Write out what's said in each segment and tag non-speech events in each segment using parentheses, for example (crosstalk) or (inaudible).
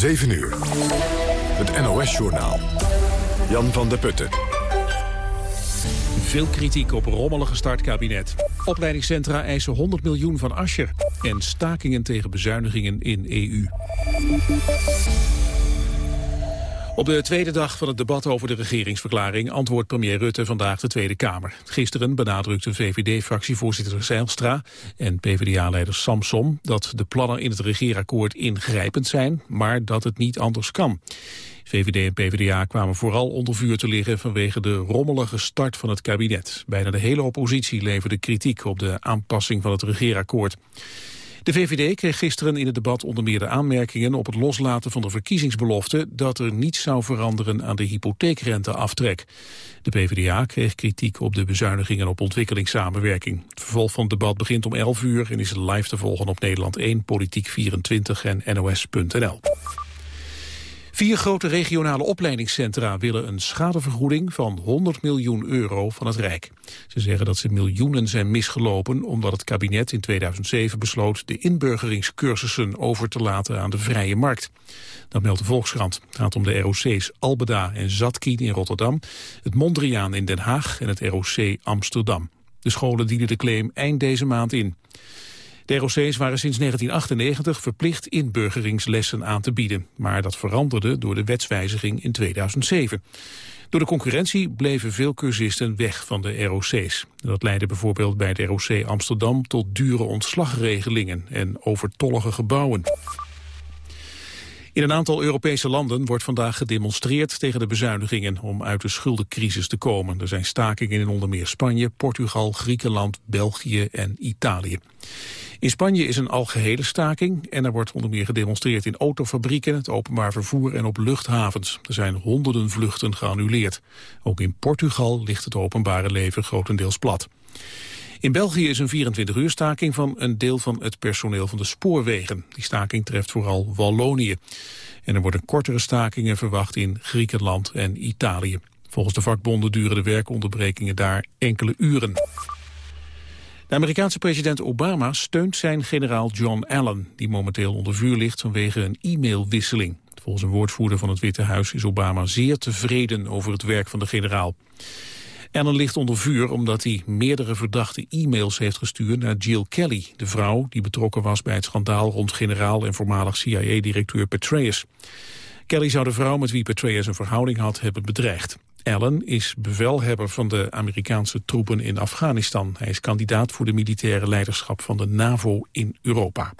7 uur. Het NOS-journaal. Jan van der Putten. Veel kritiek op rommelige startkabinet. Opleidingscentra eisen 100 miljoen van Ascher. En stakingen tegen bezuinigingen in EU. Op de tweede dag van het debat over de regeringsverklaring antwoordt premier Rutte vandaag de Tweede Kamer. Gisteren benadrukte VVD-fractievoorzitter Zijlstra en PvdA-leider Samsom dat de plannen in het regeerakkoord ingrijpend zijn, maar dat het niet anders kan. VVD en PvdA kwamen vooral onder vuur te liggen vanwege de rommelige start van het kabinet. Bijna de hele oppositie leverde kritiek op de aanpassing van het regeerakkoord. De VVD kreeg gisteren in het debat onder meer de aanmerkingen op het loslaten van de verkiezingsbelofte dat er niets zou veranderen aan de hypotheekrenteaftrek. De PvdA kreeg kritiek op de bezuinigingen op ontwikkelingssamenwerking. Het vervolg van het debat begint om 11 uur en is live te volgen op Nederland 1, Politiek 24 en NOS.nl. Vier grote regionale opleidingscentra willen een schadevergoeding van 100 miljoen euro van het Rijk. Ze zeggen dat ze miljoenen zijn misgelopen omdat het kabinet in 2007 besloot de inburgeringscursussen over te laten aan de vrije markt. Dat meldt de Volkskrant. Het gaat om de ROC's Albeda en Zatkin in Rotterdam, het Mondriaan in Den Haag en het ROC Amsterdam. De scholen dienen de claim eind deze maand in. De ROC's waren sinds 1998 verplicht inburgeringslessen aan te bieden. Maar dat veranderde door de wetswijziging in 2007. Door de concurrentie bleven veel cursisten weg van de ROC's. Dat leidde bijvoorbeeld bij het ROC Amsterdam tot dure ontslagregelingen en overtollige gebouwen. In een aantal Europese landen wordt vandaag gedemonstreerd tegen de bezuinigingen om uit de schuldencrisis te komen. Er zijn stakingen in onder meer Spanje, Portugal, Griekenland, België en Italië. In Spanje is een algehele staking en er wordt onder meer gedemonstreerd in autofabrieken, het openbaar vervoer en op luchthavens. Er zijn honderden vluchten geannuleerd. Ook in Portugal ligt het openbare leven grotendeels plat. In België is een 24-uur staking van een deel van het personeel van de spoorwegen. Die staking treft vooral Wallonië. En er worden kortere stakingen verwacht in Griekenland en Italië. Volgens de vakbonden duren de werkonderbrekingen daar enkele uren. De Amerikaanse president Obama steunt zijn generaal John Allen... die momenteel onder vuur ligt vanwege een e-mailwisseling. Volgens een woordvoerder van het Witte Huis is Obama zeer tevreden over het werk van de generaal. Allen ligt onder vuur omdat hij meerdere verdachte e-mails heeft gestuurd naar Jill Kelly, de vrouw die betrokken was bij het schandaal rond generaal en voormalig CIA-directeur Petraeus. Kelly zou de vrouw met wie Petraeus een verhouding had hebben bedreigd. Allen is bevelhebber van de Amerikaanse troepen in Afghanistan. Hij is kandidaat voor de militaire leiderschap van de NAVO in Europa.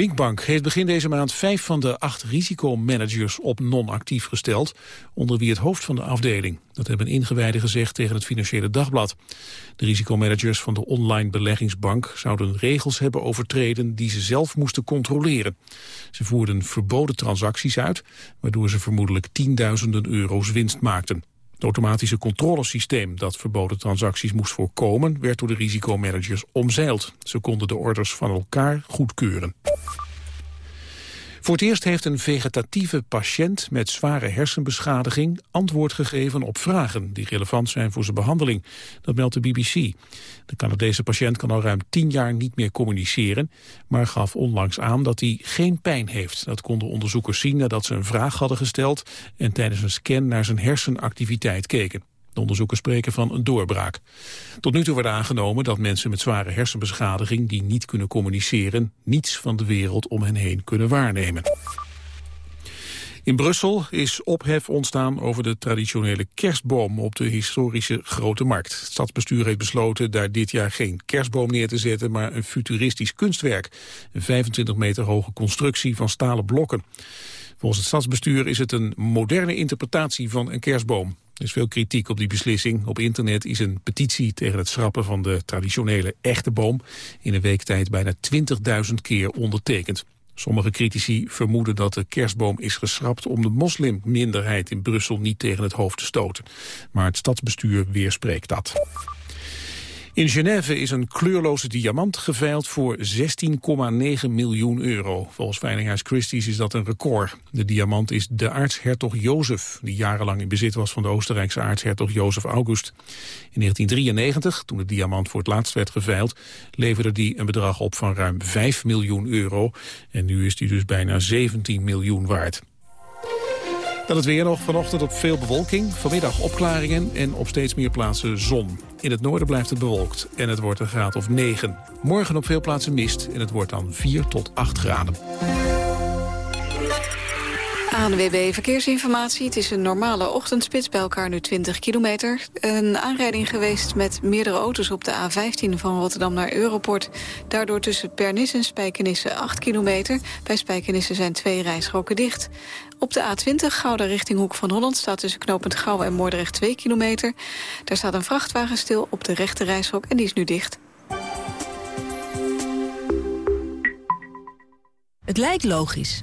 Binkbank heeft begin deze maand vijf van de acht risicomanagers op non-actief gesteld, onder wie het hoofd van de afdeling. Dat hebben ingewijden gezegd tegen het Financiële Dagblad. De risicomanagers van de online beleggingsbank zouden regels hebben overtreden die ze zelf moesten controleren. Ze voerden verboden transacties uit, waardoor ze vermoedelijk tienduizenden euro's winst maakten. Het automatische controlesysteem dat verboden transacties moest voorkomen... werd door de risicomanagers omzeild. Ze konden de orders van elkaar goedkeuren. Voor het eerst heeft een vegetatieve patiënt met zware hersenbeschadiging antwoord gegeven op vragen die relevant zijn voor zijn behandeling. Dat meldt de BBC. De Canadese patiënt kan al ruim tien jaar niet meer communiceren, maar gaf onlangs aan dat hij geen pijn heeft. Dat konden onderzoekers zien nadat ze een vraag hadden gesteld en tijdens een scan naar zijn hersenactiviteit keken. De onderzoekers spreken van een doorbraak. Tot nu toe werd aangenomen dat mensen met zware hersenbeschadiging die niet kunnen communiceren niets van de wereld om hen heen kunnen waarnemen. In Brussel is ophef ontstaan over de traditionele kerstboom op de historische Grote Markt. Het stadsbestuur heeft besloten daar dit jaar geen kerstboom neer te zetten, maar een futuristisch kunstwerk. Een 25 meter hoge constructie van stalen blokken. Volgens het stadsbestuur is het een moderne interpretatie van een kerstboom. Er is veel kritiek op die beslissing. Op internet is een petitie tegen het schrappen van de traditionele echte boom... in een week tijd bijna 20.000 keer ondertekend. Sommige critici vermoeden dat de kerstboom is geschrapt om de moslimminderheid in Brussel niet tegen het hoofd te stoten. Maar het stadsbestuur weerspreekt dat. In Genève is een kleurloze diamant geveild voor 16,9 miljoen euro. Volgens Veilinghuis Christie's is dat een record. De diamant is de aartshertog Jozef, die jarenlang in bezit was van de Oostenrijkse aartshertog Jozef August. In 1993, toen de diamant voor het laatst werd geveild, leverde die een bedrag op van ruim 5 miljoen euro. En nu is die dus bijna 17 miljoen waard. Dan het weer nog vanochtend op veel bewolking. Vanmiddag opklaringen en op steeds meer plaatsen zon. In het noorden blijft het bewolkt en het wordt een graad of 9. Morgen op veel plaatsen mist en het wordt dan 4 tot 8 graden. ANWB Verkeersinformatie. Het is een normale ochtendspits, bij elkaar nu 20 kilometer. Een aanrijding geweest met meerdere auto's op de A15 van Rotterdam naar Europort. Daardoor tussen Pernis en Spijkenisse 8 kilometer. Bij Spijkenisse zijn twee rijstroken dicht. Op de A20 Gouda richting Hoek van Holland staat tussen knooppunt Gouwen en Moordrecht 2 kilometer. Daar staat een vrachtwagen stil op de rechte reishok en die is nu dicht. Het lijkt logisch.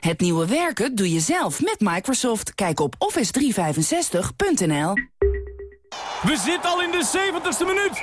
Het nieuwe werken doe je zelf met Microsoft. Kijk op office365.nl. We zitten al in de 70ste minuut.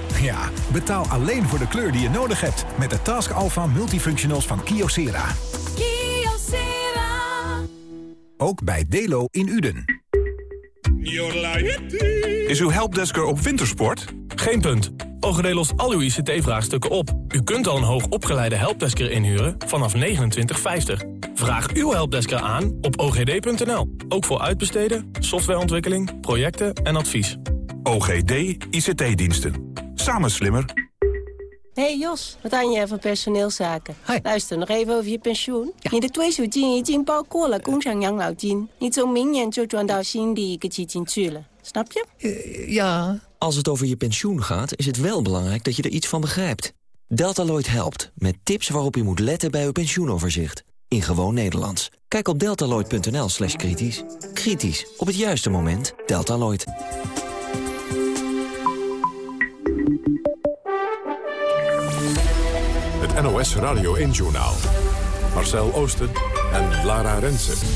Ja, betaal alleen voor de kleur die je nodig hebt. Met de Task Alpha Multifunctionals van Kyocera. Kyocera. Ook bij Delo in Uden. Is uw helpdesker op wintersport? Geen punt. OGD lost al uw ICT-vraagstukken op. U kunt al een hoogopgeleide helpdesker inhuren vanaf 29,50. Vraag uw helpdesker aan op ogd.nl. Ook voor uitbesteden, softwareontwikkeling, projecten en advies. OGD ICT-diensten. Samen slimmer. Hey Jos, wat aan je van personeelszaken? Luister, nog even over je pensioen. Ja. 你的退休金已经包括了工厂养老金，你从明年就转到新的一个基金去了。Snap je? Uh, ja. Als het over je pensioen gaat, is het wel belangrijk dat je er iets van begrijpt. Deltaloid helpt, met tips waarop u moet letten bij uw pensioenoverzicht. In gewoon Nederlands. Kijk op deltaloid.nl slash kritisch. Kritisch, op het juiste moment. Deltaloid. Het NOS Radio 1-journaal. Marcel Oosten en Lara Rensen.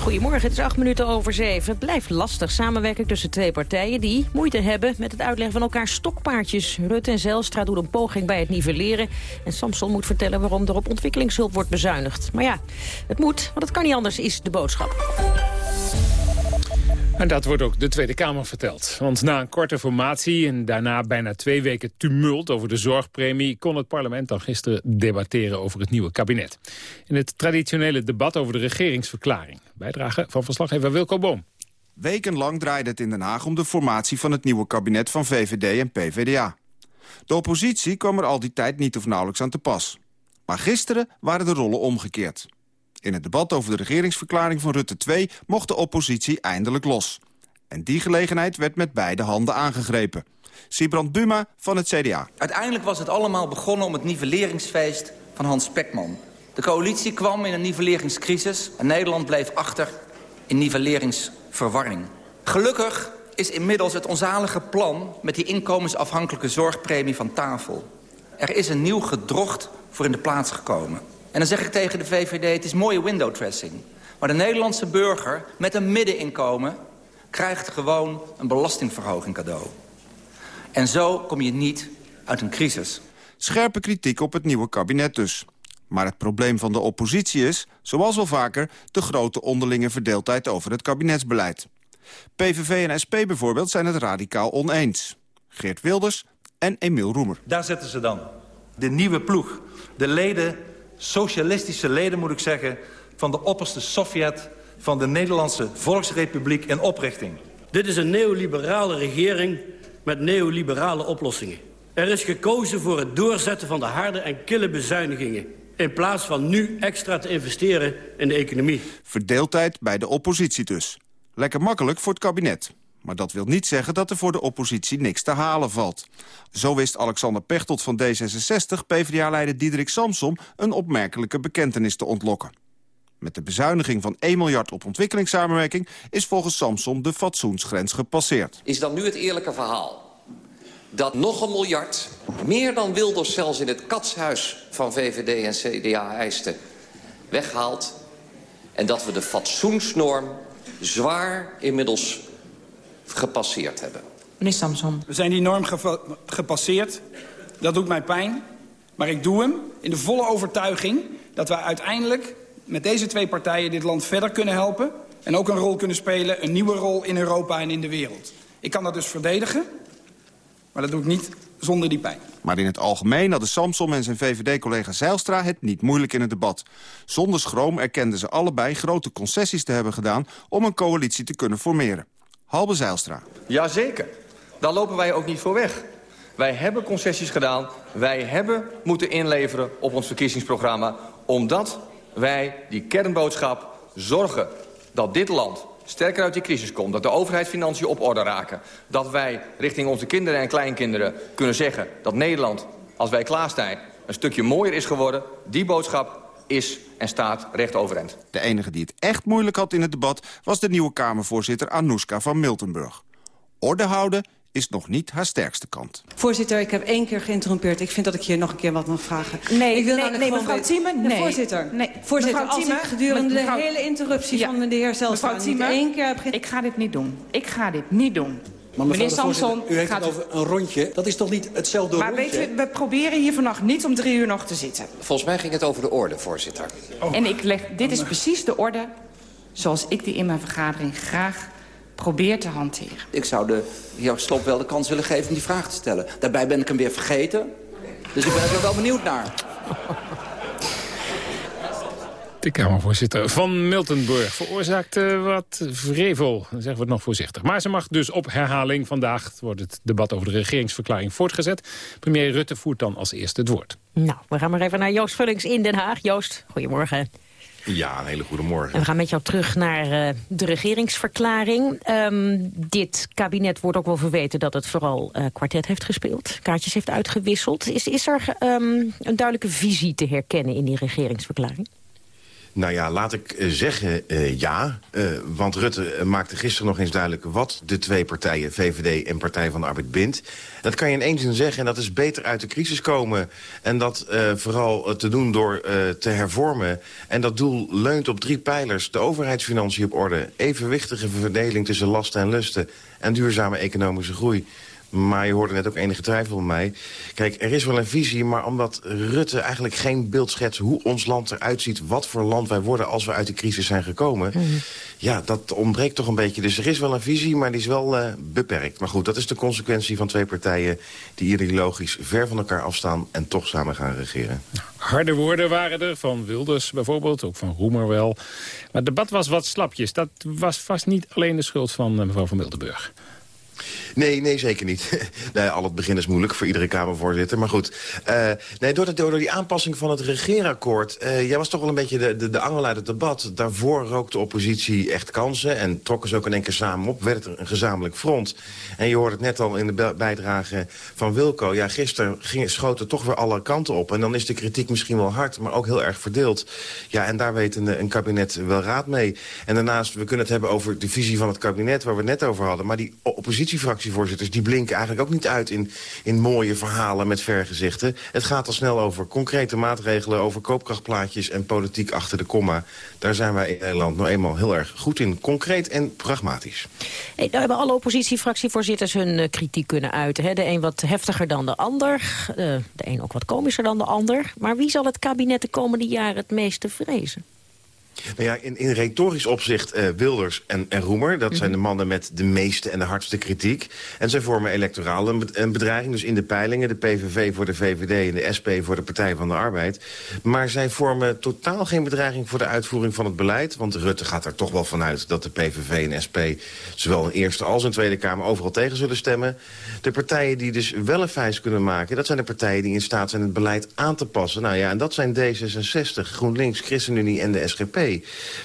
Goedemorgen, het is acht minuten over zeven. Het blijft lastig samenwerking tussen twee partijen die moeite hebben met het uitleggen van elkaar stokpaardjes. Rutte en Zelstra doen een poging bij het nivelleren. En Samson moet vertellen waarom er op ontwikkelingshulp wordt bezuinigd. Maar ja, het moet, want het kan niet anders, is de boodschap. En dat wordt ook de Tweede Kamer verteld. Want na een korte formatie en daarna bijna twee weken tumult over de zorgpremie... kon het parlement dan gisteren debatteren over het nieuwe kabinet. In het traditionele debat over de regeringsverklaring. Bijdrage van verslaggever Wilco Boom. Wekenlang draaide het in Den Haag om de formatie van het nieuwe kabinet van VVD en PVDA. De oppositie kwam er al die tijd niet of nauwelijks aan te pas. Maar gisteren waren de rollen omgekeerd. In het debat over de regeringsverklaring van Rutte 2 mocht de oppositie eindelijk los. En die gelegenheid werd met beide handen aangegrepen. Sibrand Buma van het CDA. Uiteindelijk was het allemaal begonnen om het nivelleringsfeest van Hans Spekman. De coalitie kwam in een nivelleringscrisis en Nederland bleef achter in nivelleringsverwarring. Gelukkig is inmiddels het onzalige plan met die inkomensafhankelijke zorgpremie van tafel. Er is een nieuw gedrocht voor in de plaats gekomen. En dan zeg ik tegen de VVD, het is mooie window dressing. Maar de Nederlandse burger met een middeninkomen krijgt gewoon een belastingverhoging cadeau. En zo kom je niet uit een crisis. Scherpe kritiek op het nieuwe kabinet dus. Maar het probleem van de oppositie is, zoals wel vaker... de grote onderlinge verdeeldheid over het kabinetsbeleid. PVV en SP bijvoorbeeld zijn het radicaal oneens. Geert Wilders en Emiel Roemer. Daar zitten ze dan. De nieuwe ploeg. De leden, socialistische leden moet ik zeggen... van de opperste Sovjet van de Nederlandse Volksrepubliek in oprichting. Dit is een neoliberale regering met neoliberale oplossingen. Er is gekozen voor het doorzetten van de harde en kille bezuinigingen... in plaats van nu extra te investeren in de economie. Verdeeldheid bij de oppositie dus. Lekker makkelijk voor het kabinet. Maar dat wil niet zeggen dat er voor de oppositie niks te halen valt. Zo wist Alexander Pechtold van D66 PvdA-leider Diederik Samsom... een opmerkelijke bekentenis te ontlokken. Met de bezuiniging van 1 miljard op ontwikkelingssamenwerking... is volgens Samsom de fatsoensgrens gepasseerd. Is dan nu het eerlijke verhaal dat nog een miljard... meer dan Wilders zelfs in het katshuis van VVD en CDA eiste... weghaalt en dat we de fatsoensnorm zwaar inmiddels gepasseerd hebben. Meneer Samson. We zijn die norm gepasseerd. Dat doet mij pijn. Maar ik doe hem in de volle overtuiging dat wij uiteindelijk met deze twee partijen dit land verder kunnen helpen... en ook een rol kunnen spelen, een nieuwe rol in Europa en in de wereld. Ik kan dat dus verdedigen, maar dat doe ik niet zonder die pijn. Maar in het algemeen hadden Samsom en zijn VVD-collega Zeilstra het niet moeilijk in het debat. Zonder schroom erkenden ze allebei grote concessies te hebben gedaan... om een coalitie te kunnen formeren. Halbe Zeilstra. Jazeker. Daar lopen wij ook niet voor weg. Wij hebben concessies gedaan. Wij hebben moeten inleveren op ons verkiezingsprogramma... omdat wij die kernboodschap zorgen dat dit land sterker uit die crisis komt. Dat de overheidsfinanciën op orde raken. Dat wij richting onze kinderen en kleinkinderen kunnen zeggen... dat Nederland, als wij klaar zijn, een stukje mooier is geworden. Die boodschap is en staat recht overeind. De enige die het echt moeilijk had in het debat... was de nieuwe Kamervoorzitter Anouska van Miltenburg. Orde houden is nog niet haar sterkste kant. Voorzitter, ik heb één keer geïnterrumpeerd. Ik vind dat ik hier nog een keer wat mag vragen. Nee, ik wil nee, nee mevrouw Thieme, nee. Voorzitter, nee. voorzitter als ik gedurende de hele interruptie van de heer Zelstra... Mevrouw één keer heb... Ik ga dit niet doen. Ik ga dit niet doen. Maar Meneer Samson, u heeft gaat... het over een rondje. Dat is toch niet hetzelfde maar rondje? Maar weet u, we proberen hier vannacht niet om drie uur nog te zitten. Volgens mij ging het over de orde, voorzitter. Oh. En ik leg, dit is precies de orde zoals ik die in mijn vergadering graag probeer te hanteren. Ik zou de heer Slop wel de kans willen geven om die vraag te stellen. Daarbij ben ik hem weer vergeten. Dus ik ben er wel benieuwd naar. De Kamervoorzitter van Miltenburg veroorzaakt wat vrevel. Dan zeggen we het nog voorzichtig. Maar ze mag dus op herhaling. Vandaag wordt het debat over de regeringsverklaring voortgezet. Premier Rutte voert dan als eerste het woord. Nou, we gaan maar even naar Joost Vullings in Den Haag. Joost, goedemorgen. Ja, een hele goede morgen. En we gaan met jou terug naar uh, de regeringsverklaring. Um, dit kabinet wordt ook wel verweten dat het vooral uh, kwartet heeft gespeeld. Kaartjes heeft uitgewisseld. Is, is er um, een duidelijke visie te herkennen in die regeringsverklaring? Nou ja, laat ik uh, zeggen uh, ja. Uh, want Rutte maakte gisteren nog eens duidelijk... wat de twee partijen, VVD en Partij van de Arbeid, bindt. Dat kan je in één zin zeggen. En dat is beter uit de crisis komen. En dat vooral te doen door te hervormen. En dat doel leunt op drie pijlers. De overheidsfinanciën op orde. Evenwichtige verdeling tussen lasten en lusten. En duurzame economische groei. Maar je hoorde net ook enige twijfel bij mij. Kijk, er is wel een visie, maar omdat Rutte eigenlijk geen beeld schetst... hoe ons land eruit ziet, wat voor land wij worden als we uit de crisis zijn gekomen... Mm. ja, dat ontbreekt toch een beetje. Dus er is wel een visie, maar die is wel uh, beperkt. Maar goed, dat is de consequentie van twee partijen... die ideologisch ver van elkaar afstaan en toch samen gaan regeren. Harde woorden waren er, van Wilders bijvoorbeeld, ook van Roemer wel. Maar het debat was wat slapjes. Dat was vast niet alleen de schuld van uh, mevrouw van Miltenburg. Nee, nee, zeker niet. (laughs) al het begin is moeilijk voor iedere Kamervoorzitter. Maar goed, uh, nee, door, de, door die aanpassing van het regeerakkoord... Uh, jij was toch wel een beetje de, de, de angel uit het debat. Daarvoor rookte de oppositie echt kansen... en trokken ze ook in één keer samen op. Werd het een gezamenlijk front. En je hoorde het net al in de bijdrage van Wilco. Ja, gisteren schoten toch weer alle kanten op. En dan is de kritiek misschien wel hard, maar ook heel erg verdeeld. Ja, en daar weet een, kabinet wel raad mee. En daarnaast, we kunnen het hebben over de visie van het kabinet... waar we het net over hadden. Maar die oppositiefractie fractievoorzitters... die blinken eigenlijk ook niet uit in, in mooie verhalen met vergezichten. Het gaat al snel over concrete maatregelen... over koopkrachtplaatjes en politiek achter de komma. Daar zijn wij in Nederland nou eenmaal heel erg goed in. Concreet en pragmatisch. Hey, nou hebben alle oppositiefractievoorzitters hun uh, kritiek kunnen uiten. Hè? De een wat heftiger dan de ander. Uh, de een ook wat komischer dan de ander. Maar wie zal het kabinet de komende jaren het meeste vrezen? Nou ja, in, in retorisch opzicht uh, Wilders en, en Roemer. Dat zijn de mhm. mannen met de meeste en de hardste kritiek. En zij vormen electoraal een, een bedreiging. Dus in de peilingen, de PVV voor de VVD en de SP voor de Partij van de Arbeid. Maar zij vormen totaal geen bedreiging voor de uitvoering van het beleid. Want Rutte gaat er toch wel vanuit dat de PVV en SP... zowel in Eerste als in Tweede Kamer overal tegen zullen stemmen. De partijen die dus wel een vuist kunnen maken... dat zijn de partijen die in staat zijn het beleid aan te passen. Nou ja, en dat zijn D66, GroenLinks, ChristenUnie en de SGP.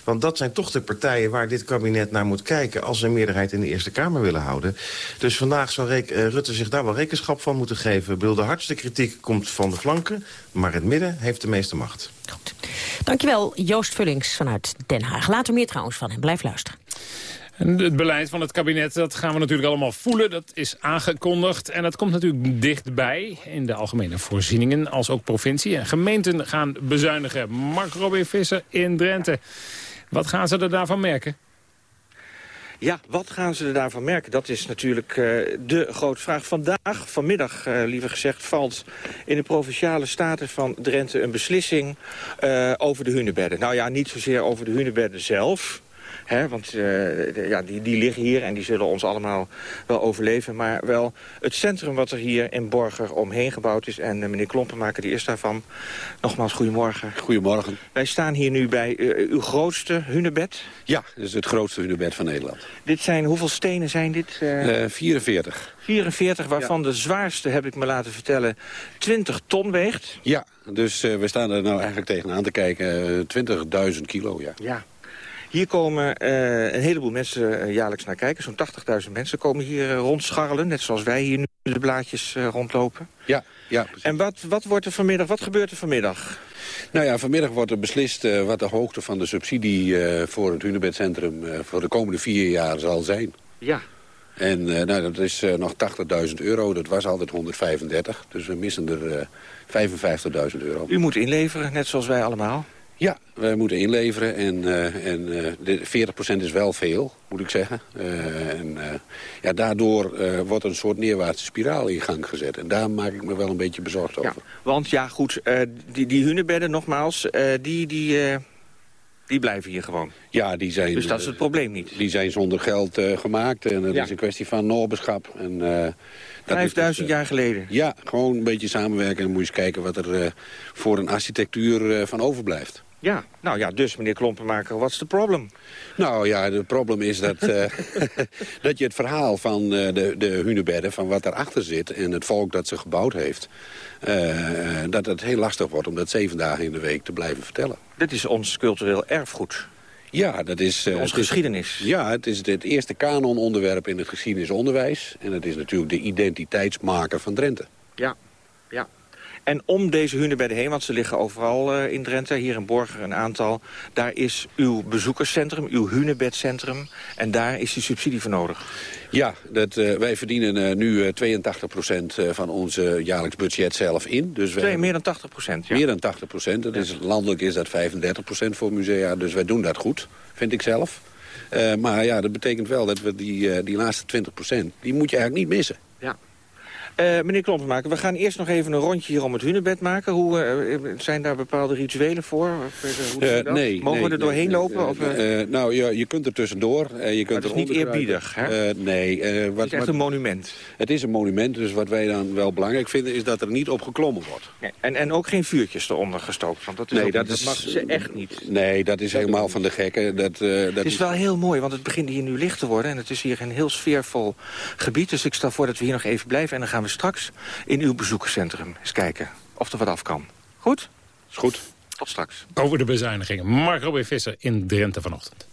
Want dat zijn toch de partijen waar dit kabinet naar moet kijken... als ze een meerderheid in de Eerste Kamer willen houden. Dus vandaag zou uh, Rutte zich daar wel rekenschap van moeten geven. Ik de hardste kritiek komt van de flanken... maar het midden heeft de meeste macht. Goed. Dankjewel, Joost Vullings vanuit Den Haag. Later meer trouwens van hem. Blijf luisteren. Het beleid van het kabinet, dat gaan we natuurlijk allemaal voelen. Dat is aangekondigd en dat komt natuurlijk dichtbij in de algemene voorzieningen als ook provincie. En gemeenten gaan bezuinigen. Mark Robin Visser in Drenthe. Wat gaan ze er daarvan merken? Ja, wat gaan ze er daarvan merken? Dat is natuurlijk uh, de grote vraag. Vandaag, vanmiddag uh, liever gezegd, valt in de Provinciale Staten van Drenthe een beslissing uh, over de hunebedden. Nou ja, niet zozeer over de hunebedden zelf. Hè, want uh, ja, die, die liggen hier en die zullen ons allemaal wel overleven. Maar wel het centrum wat er hier in Borger omheen gebouwd is. En uh, meneer Klompenmaker die is daarvan. Nogmaals, goedemorgen. Goedemorgen. Wij staan hier nu bij uh, uw grootste hunebed. Ja, dit is het grootste hunebed van Nederland. Dit zijn, hoeveel stenen zijn dit? 44. 44, waarvan ja. de zwaarste, heb ik me laten vertellen, 20 ton weegt. Ja, dus we staan er nou eigenlijk tegenaan te kijken. 20.000 kilo, ja. Ja. Hier komen uh, een heleboel mensen uh, jaarlijks naar kijken. Zo'n 80.000 mensen komen hier uh, rondscharrelen. Net zoals wij hier nu de blaadjes rondlopen. Ja, ja. Precies. En wat, wat wordt er vanmiddag? Wat gebeurt er vanmiddag? Nou ja, vanmiddag wordt er beslist wat de hoogte van de subsidie voor het Hunebedcentrum voor de komende vier jaar zal zijn. Ja. En nou, dat is nog 80.000 euro. Dat was altijd 135. Dus we missen er 55.000 euro. U moet inleveren, net zoals wij allemaal. Ja, wij moeten inleveren en, uh, en uh, de 40% is wel veel, moet ik zeggen. Uh, en ja, daardoor wordt een soort neerwaartse spiraal in gang gezet. En daar maak ik me wel een beetje bezorgd over. Ja, want ja, goed, die, die hunebedden nogmaals, die, die, die blijven hier gewoon. Ja, die zijn... Dus dat is het probleem niet? Die zijn zonder geld gemaakt en het ja. is een kwestie van noberschap. En, 5000 dus, jaar geleden? Ja, gewoon een beetje samenwerken en moet je eens kijken wat er voor een architectuur van overblijft. Ja, nou ja, dus meneer Klompenmaker, wat is het probleem? Nou ja, het probleem is dat, uh, (laughs) (laughs) dat je het verhaal van uh, de, de hunebedden, van wat erachter zit... en het volk dat ze gebouwd heeft, uh, dat het heel lastig wordt om dat zeven dagen in de week te blijven vertellen. Dit is ons cultureel erfgoed. Ja, dat is... Onze geschiedenis. ja, het is het eerste kanononderwerp in het geschiedenisonderwijs. En het is natuurlijk de identiteitsmaker van Drenthe. Ja. En om deze hunebedden heen, want ze liggen overal uh, in Drenthe, hier in Borger een aantal... daar is uw bezoekerscentrum, uw hunebedcentrum... en daar is die subsidie voor nodig. Ja, dat, uh, wij verdienen uh, nu 82% van onze jaarlijks budget zelf in. Dus hebben... meer dan 80%? Ja. Meer dan 80%. Dat is, landelijk is dat 35% voor musea, dus wij doen dat goed, vind ik zelf. maar ja, dat betekent wel dat we die, die laatste 20%, die moet je eigenlijk niet missen. Ja. Uh, meneer Klompenmaker, we gaan eerst nog even een rondje hier om het hunebed maken. Hoe, uh, zijn daar bepaalde rituelen voor? Uh, hoe nee. Mogen nee, we er doorheen nee, lopen? Of, nou, je, je kunt er tussendoor. je kunt het is niet eerbiedig, hè? nee. wat, het is echt een monument. Het is een monument, dus wat wij dan wel belangrijk vinden... is dat er niet op geklommen wordt. Nee, en, en ook geen vuurtjes eronder gestookt, want dat, is nee, dat, mag ze echt niet. Nee, dat is helemaal van de gekken. Dat, dat het is, is wel heel mooi, want het begint hier nu licht te worden... en het is hier een heel sfeervol gebied. Dus ik stel voor dat we hier nog even blijven... en dan gaan we straks in uw bezoekerscentrum eens kijken of er wat af kan. Goed? Is goed. Tot straks. Over de bezuinigingen. Mark Robin Visser in Drenthe vanochtend.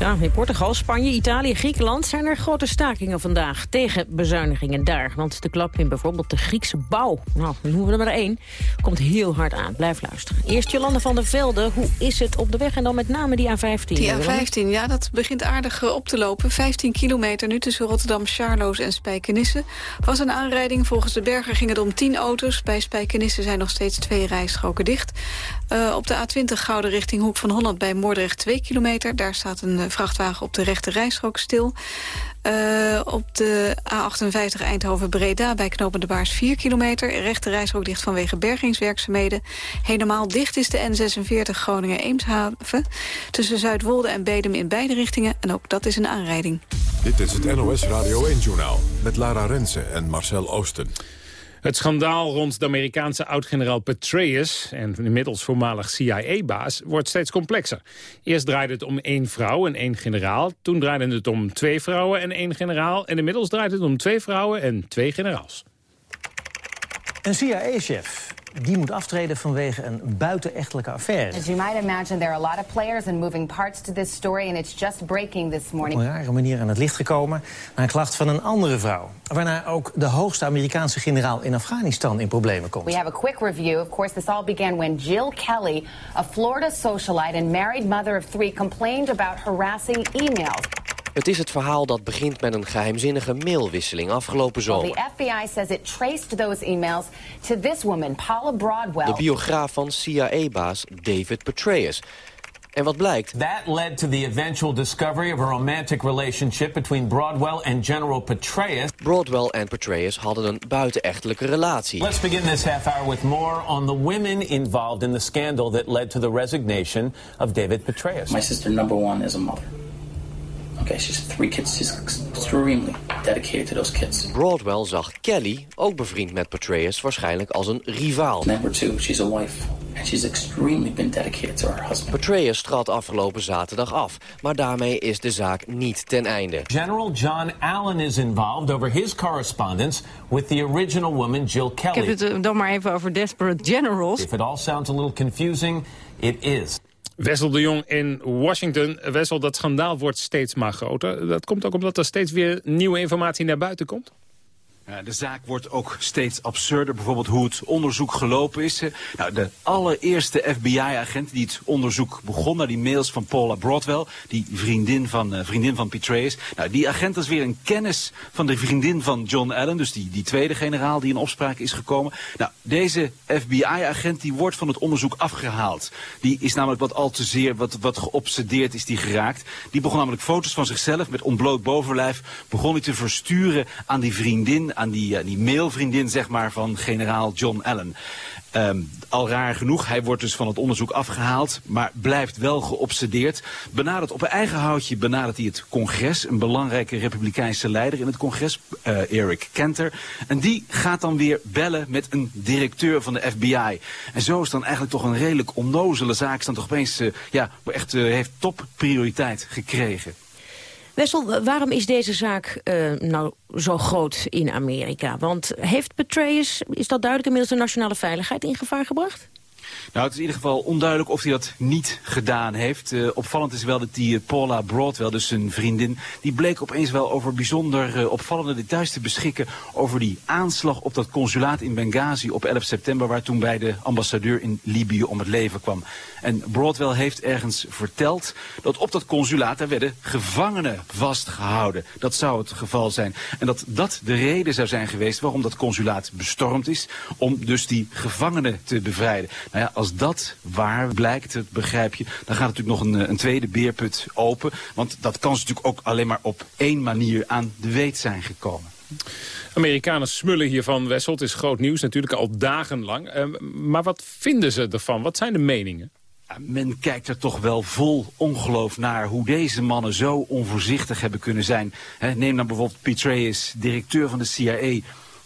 Ja, in Portugal, Spanje, Italië, Griekenland zijn er grote stakingen vandaag tegen bezuinigingen daar. Want de klap in bijvoorbeeld de Griekse bouw, nou, noemen we er maar één, komt heel hard aan. Blijf luisteren. Eerst Jolande van der Velde, hoe is het op de weg en dan met name die A15? Die A15, ja, dat begint aardig eh, op te lopen. 15 kilometer nu tussen Rotterdam, Charloes en Spijkenisse. Was een aanrijding, volgens de berger ging het om 10 auto's. Bij Spijkenisse zijn nog steeds twee rijstroken dicht. Uh, op de A20 Gouden richting Hoek van Holland bij Moordrecht 2 kilometer. Daar staat een vrachtwagen op de rechte rijstrook stil. Uh, op de A58 Eindhoven-Breda bij Knopende Baars 4 kilometer. Rechte rijstrook dicht vanwege bergingswerkzaamheden. Helemaal dicht is de N46 Groningen-Eemshaven. Tussen Zuidwolde en Bedem in beide richtingen. En ook dat is een aanrijding. Dit is het NOS Radio 1-journaal met Lara Rensen en Marcel Oosten. Het schandaal rond de Amerikaanse oud-generaal Petraeus... en inmiddels voormalig CIA-baas, wordt steeds complexer. Eerst draaide het om één vrouw en één generaal. Toen draaide het om twee vrouwen en één generaal. En inmiddels draait het om twee vrouwen en twee generaals. Een CIA-chef die moet aftreden vanwege een buitenechtelijke affaire. As you might imagine, there are a lot of players and moving parts to this story, and it's just breaking this morning. Op een rare manier aan het licht gekomen na een klacht van een andere vrouw, waarna ook de hoogste Amerikaanse generaal in Afghanistan in problemen komt. We have a quick review. Of course, this all began when Jill Kelly, a Florida socialite and married mother of three, complained about harassing emails. Het is het verhaal dat begint met een geheimzinnige mailwisseling afgelopen zomer. Well, the FBI says it traced those emails to this woman, Paula Broadwell. De biograaf van CIA-baas David Petraeus. En wat blijkt? That led to the eventual discovery of a romantic relationship between Broadwell and General Petraeus. Broadwell en Petraeus hadden een buitenechtelijke relatie. Let's begin this half hour with more on the women involved in the scandal that led to the resignation of David Petraeus. My sister number one is a mother. Okay, she's three kids. She's extremely dedicated to those kids. Broadwell zag Kelly, ook bevriend met Petraeus, waarschijnlijk als een rivaal. Number two, she's a wife. And she's extremely been dedicated to her husband. Petraeus trad afgelopen zaterdag af, maar daarmee is de zaak niet ten einde. General John Allen is involved over his correspondence with the original woman Jill Kelly. Ik heb het eh, dan maar even over Desperate Generals. If it all sounds a little confusing, it is. Wessel de Jong in Washington. Wessel, dat schandaal wordt steeds maar groter. Dat komt ook omdat er steeds weer nieuwe informatie naar buiten komt? De zaak wordt ook steeds absurder. Bijvoorbeeld hoe het onderzoek gelopen is. Nou, de allereerste FBI-agent die het onderzoek begon... naar die mails van Paula Broadwell, die vriendin van, uh, vriendin van Petraeus. Nou, die agent is weer een kennis van de vriendin van John Allen. Dus die, die tweede generaal die in opspraak is gekomen. Nou, deze FBI-agent die wordt van het onderzoek afgehaald. Die is namelijk wat al te zeer, wat, wat geobsedeerd is die geraakt. Die begon namelijk foto's van zichzelf met ontbloot bovenlijf... begon hij te versturen aan die vriendin aan die, uh, die mailvriendin zeg maar, van generaal John Allen. Um, al raar genoeg, hij wordt dus van het onderzoek afgehaald, maar blijft wel geobsedeerd. Benadert op eigen houtje benadert hij het congres, een belangrijke republikeinse leider in het congres, uh, Eric Kenter. En die gaat dan weer bellen met een directeur van de FBI. En zo is dan eigenlijk toch een redelijk onnozele zaak, is dan toch opeens, uh, ja, echt heeft topprioriteit gekregen. Wessel, waarom is deze zaak uh, nou zo groot in Amerika? Want heeft Petraeus, is dat duidelijk inmiddels de nationale veiligheid in gevaar gebracht? Nou, het is in ieder geval onduidelijk of hij dat niet gedaan heeft. Uh, opvallend is wel dat die uh, Paula Broadwell, dus zijn vriendin... die bleek opeens wel over bijzonder uh, opvallende details te beschikken... over die aanslag op dat consulaat in Benghazi op 11 september... waar toen bij de ambassadeur in Libië om het leven kwam. En Broadwell heeft ergens verteld dat op dat consulaat... daar werden gevangenen vastgehouden. Dat zou het geval zijn. En dat dat de reden zou zijn geweest waarom dat consulaat bestormd is... om dus die gevangenen te bevrijden. Nou ja, als dat waar blijkt, het begrijp je, dan gaat natuurlijk nog een, een tweede beerput open. Want dat kan ze natuurlijk ook alleen maar op één manier aan de weet zijn gekomen. Amerikanen smullen hiervan, Wessel. Het is groot nieuws natuurlijk al dagenlang. Uh, maar wat vinden ze ervan? Wat zijn de meningen? Men kijkt er toch wel vol ongeloof naar hoe deze mannen zo onvoorzichtig hebben kunnen zijn. Neem dan bijvoorbeeld Petraeus, directeur van de CIA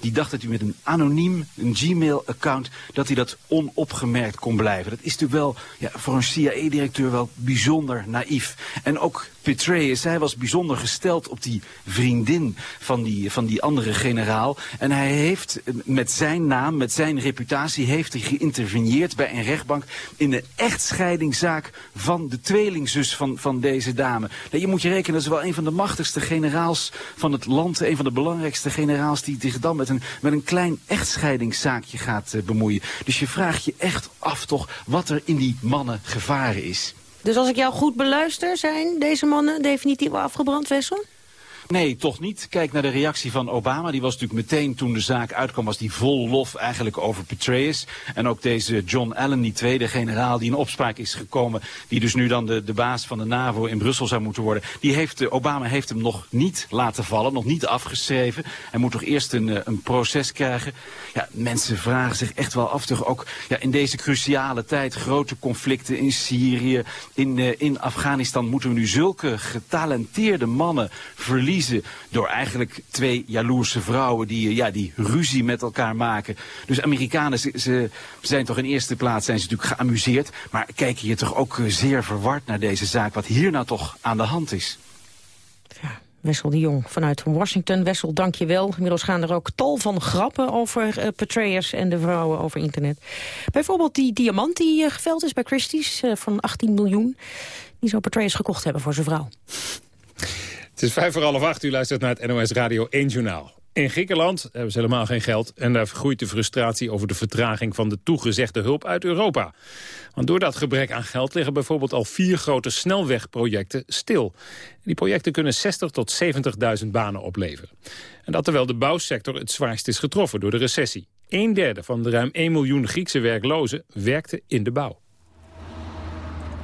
die dacht dat hij met een anoniem, een Gmail-account, dat hij dat onopgemerkt kon blijven. Dat is natuurlijk wel ja, voor een CIA-directeur wel bijzonder naïef. En ook Petraeus. Zij was bijzonder gesteld op die vriendin van die, van die andere generaal. En hij heeft met zijn naam, met zijn reputatie, heeft hij geïnterveneerd bij een rechtbank in de echtscheidingszaak van de tweelingzus van, van deze dame. Nou, je moet je rekenen, dat is wel een van de machtigste generaals van het land. Een van de belangrijkste generaals die zich dan met een, met een klein echtscheidingszaakje gaat uh, bemoeien. Dus je vraagt je echt af toch wat er in die mannen gevaren is. Dus als ik jou goed beluister, zijn deze mannen definitief afgebrand, Wessel? Nee, toch niet. Kijk naar de reactie van Obama. Die was natuurlijk meteen toen de zaak uitkwam, was die vol lof eigenlijk over Petraeus. En ook deze John Allen, die tweede generaal die in opspraak is gekomen. Die dus nu dan de, de baas van de NAVO in Brussel zou moeten worden. Die heeft, eh, Obama heeft hem nog niet laten vallen, nog niet afgeschreven. Hij moet toch eerst een, eh, een proces krijgen. Ja, mensen vragen zich echt wel af, toch ook ja, in deze cruciale tijd. Grote conflicten in Syrië, in, uh, in Afghanistan. Moeten we nu zulke getalenteerde mannen verliezen door eigenlijk twee jaloerse vrouwen die, ja, die ruzie met elkaar maken. Dus Amerikanen ze, zijn toch in eerste plaats zijn ze natuurlijk geamuseerd. Maar kijken hier toch ook eh, zeer verward naar deze zaak. Wat hier nou toch aan de hand is. Ja. Wessel de Jong vanuit Washington. Wessel, dank je wel. Inmiddels gaan er ook tal van grappen over uh, Petraeus en de vrouwen over internet. Bijvoorbeeld die diamant die geveld is bij Christie's van 18 miljoen. Die zou Petraeus gekocht hebben voor zijn vrouw. Het is vijf voor half acht, u luistert naar het NOS Radio 1 Journaal. In Griekenland hebben ze helemaal geen geld... en daar groeit de frustratie over de vertraging van de toegezegde hulp uit Europa. Want door dat gebrek aan geld liggen bijvoorbeeld al vier grote snelwegprojecten stil. Die projecten kunnen 60 tot 70.000 banen opleveren. En dat terwijl de bouwsector het zwaarst is getroffen door de recessie. Een derde van de ruim 1 miljoen Griekse werklozen werkte in de bouw.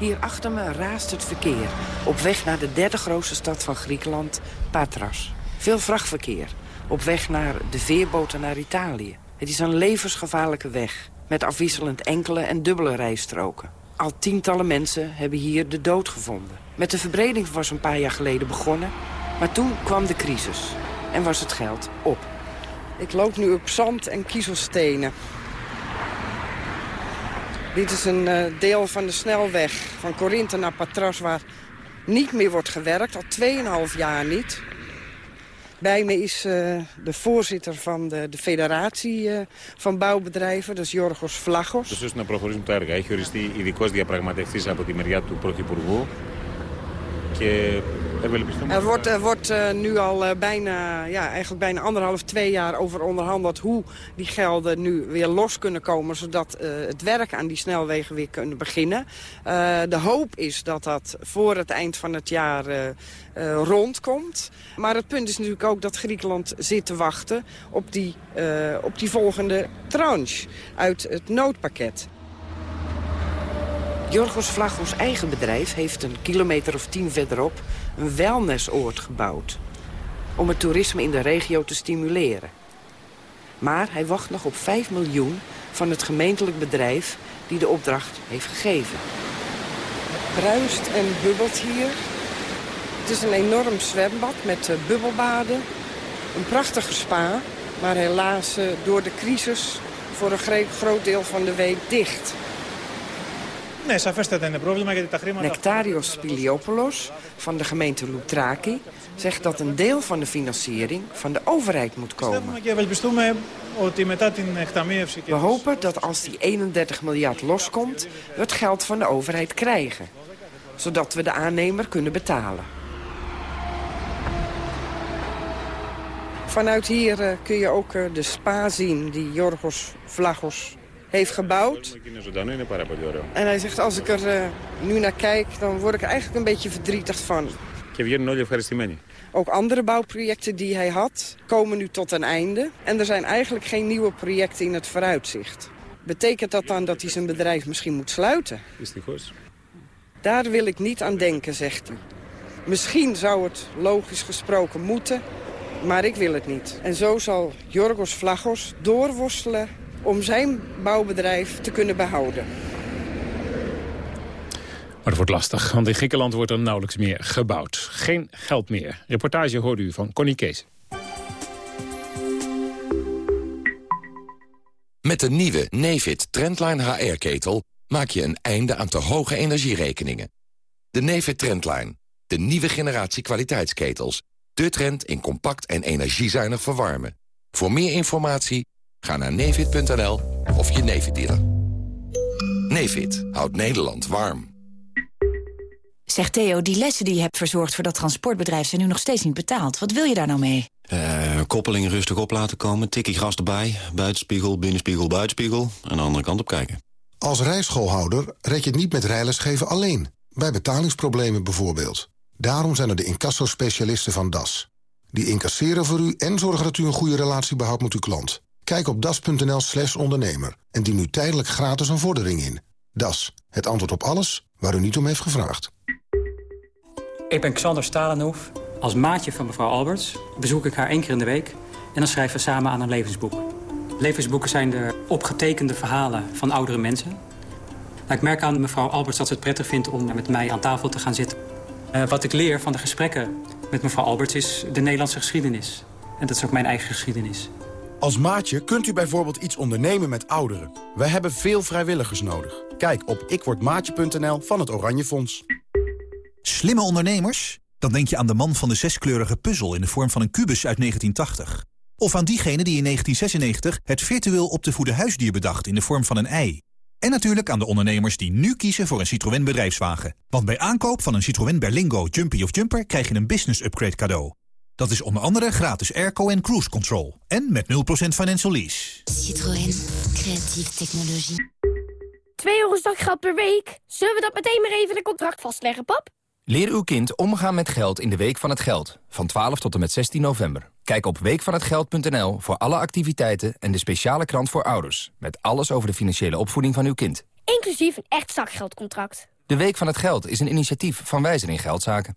Hier achter me raast het verkeer. Op weg naar de derde grootste stad van Griekenland, Patras. Veel vrachtverkeer. Op weg naar de veerboten naar Italië. Het is een levensgevaarlijke weg. Met afwisselend enkele en dubbele rijstroken. Al tientallen mensen hebben hier de dood gevonden. Met de verbreding was een paar jaar geleden begonnen. Maar toen kwam de crisis. En was het geld op. Ik loop nu op zand en kiezelstenen. Dit is een uh, deel van de snelweg van Corinthe naar Patras... waar niet meer wordt gewerkt, al 2,5 jaar niet. Bij me is uh, de voorzitter van de, de federatie uh, van bouwbedrijven, dat is Jorgos Vlagos. Dus να προχωρήσουμε τα έργα. Έχει οριστεί ειδικό διαπραγματευτής από τη μεριά του Πρωθυπουργού. Και er wordt, er wordt uh, nu al uh, bijna, ja, eigenlijk bijna anderhalf, twee jaar over onderhandeld... hoe die gelden nu weer los kunnen komen... zodat uh, het werk aan die snelwegen weer kunnen beginnen. de hoop is dat dat voor het eind van het jaar rondkomt. Maar het punt is natuurlijk ook dat Griekenland zit te wachten... op die, op die volgende tranche uit het noodpakket. Jorgos Vlagos eigen bedrijf heeft een kilometer of tien verderop een wellnessoord gebouwd. Om het toerisme in de regio te stimuleren. Maar hij wacht nog op 5 miljoen van het gemeentelijk bedrijf die de opdracht heeft gegeven. Het en bubbelt hier. Het is een enorm zwembad met uh, bubbelbaden. Een prachtige spa, maar helaas uh, door de crisis voor een groot deel van de week dicht. Ναι, σαφέστατα είναι πρόβλημα γιατί τα χρήματα... Nectarios Spiliopoulos van de gemeente Loutraki zegt dat een deel van de financiering van de overheid moet komen. We hopen dat als die 31 miljard loskomt, we het geld van de overheid krijgen. Zodat we de aannemer kunnen betalen. Vanuit hier uh, kun je ook uh, de spa zien die Jorgos Vlagos heeft gebouwd. En hij zegt, als ik er uh, nu naar kijk, dan word ik er eigenlijk een beetje verdrietig van. Ook andere bouwprojecten die hij had, komen nu tot een einde. En er zijn eigenlijk geen nieuwe projecten in het vooruitzicht. Betekent dat dan dat hij zijn bedrijf misschien moet sluiten? Daar wil ik niet aan denken, zegt hij. Misschien zou het logisch gesproken moeten, maar ik wil het niet. En zo zal Jorgos Vlagos doorworstelen om zijn bouwbedrijf te kunnen behouden. Maar het wordt lastig, want in Griekenland wordt er nauwelijks meer gebouwd. Geen geld meer. Reportage hoorde u van Connie Kees. Met de nieuwe Nefit Trendline HR-ketel maak je een einde aan te hoge energierekeningen. De Nefit Trendline. de nieuwe generatie kwaliteitsketels. De trend in compact en energiezuinig verwarmen. Voor meer informatie ga naar nevid.nl of je Nevid dealer. Nevid houdt Nederland warm. Zeg Theo, die lessen die je hebt verzorgd voor dat transportbedrijf... zijn nu nog steeds niet betaald. Wat wil je daar nou mee? Uh, koppeling rustig op laten komen, tikkie gras erbij... buitenspiegel, binnenspiegel, buitenspiegel... en de andere kant op kijken. Als rijschoolhouder red je het niet met rijlesgeven alleen. Bij betalingsproblemen bijvoorbeeld. Daarom zijn er de incassospecialisten van DAS. Die incasseren voor u en zorgen dat u een goede relatie behoudt met uw klant. Kijk op das.nl slash ondernemer en dien nu tijdelijk gratis een vordering in. Das, het antwoord op alles waar u niet om heeft gevraagd. Ik ben Xander Stalenhoef. Als maatje van mevrouw Alberts bezoek ik haar één keer in de week... en dan schrijven we samen aan een levensboek. Levensboeken zijn de opgetekende verhalen van oudere mensen. Nou, ik merk aan mevrouw Alberts dat ze het prettig vindt om met mij aan tafel te gaan zitten. Uh, wat ik leer van de gesprekken met mevrouw Alberts is de Nederlandse geschiedenis. En dat is ook mijn eigen geschiedenis. Als maatje kunt u bijvoorbeeld iets ondernemen met ouderen. Wij hebben veel vrijwilligers nodig. Kijk op ikwordmaatje.nl van het Oranje Fonds. Slimme ondernemers? Dan denk je aan de man van de zeskleurige puzzel in de vorm van een kubus uit 1980. Of aan diegene die in 1996 het virtueel op te voeden huisdier bedacht in de vorm van een ei. En natuurlijk aan de ondernemers die nu kiezen voor een Citroën bedrijfswagen. Want bij aankoop van een Citroën Berlingo, Jumpy of Jumper krijg je een business upgrade cadeau. Dat is onder andere gratis airco en cruise control. En met 0% financial lease. Citroën. Creatieve technologie. 2 euro zakgeld per week? Zullen we dat meteen maar even in een contract vastleggen, pap? Leer uw kind omgaan met geld in de Week van het Geld. Van 12 tot en met 16 november. Kijk op weekvanhetgeld.nl voor alle activiteiten en de speciale krant voor ouders. Met alles over de financiële opvoeding van uw kind. Inclusief een echt zakgeldcontract. De Week van het Geld is een initiatief van Wijzer in Geldzaken.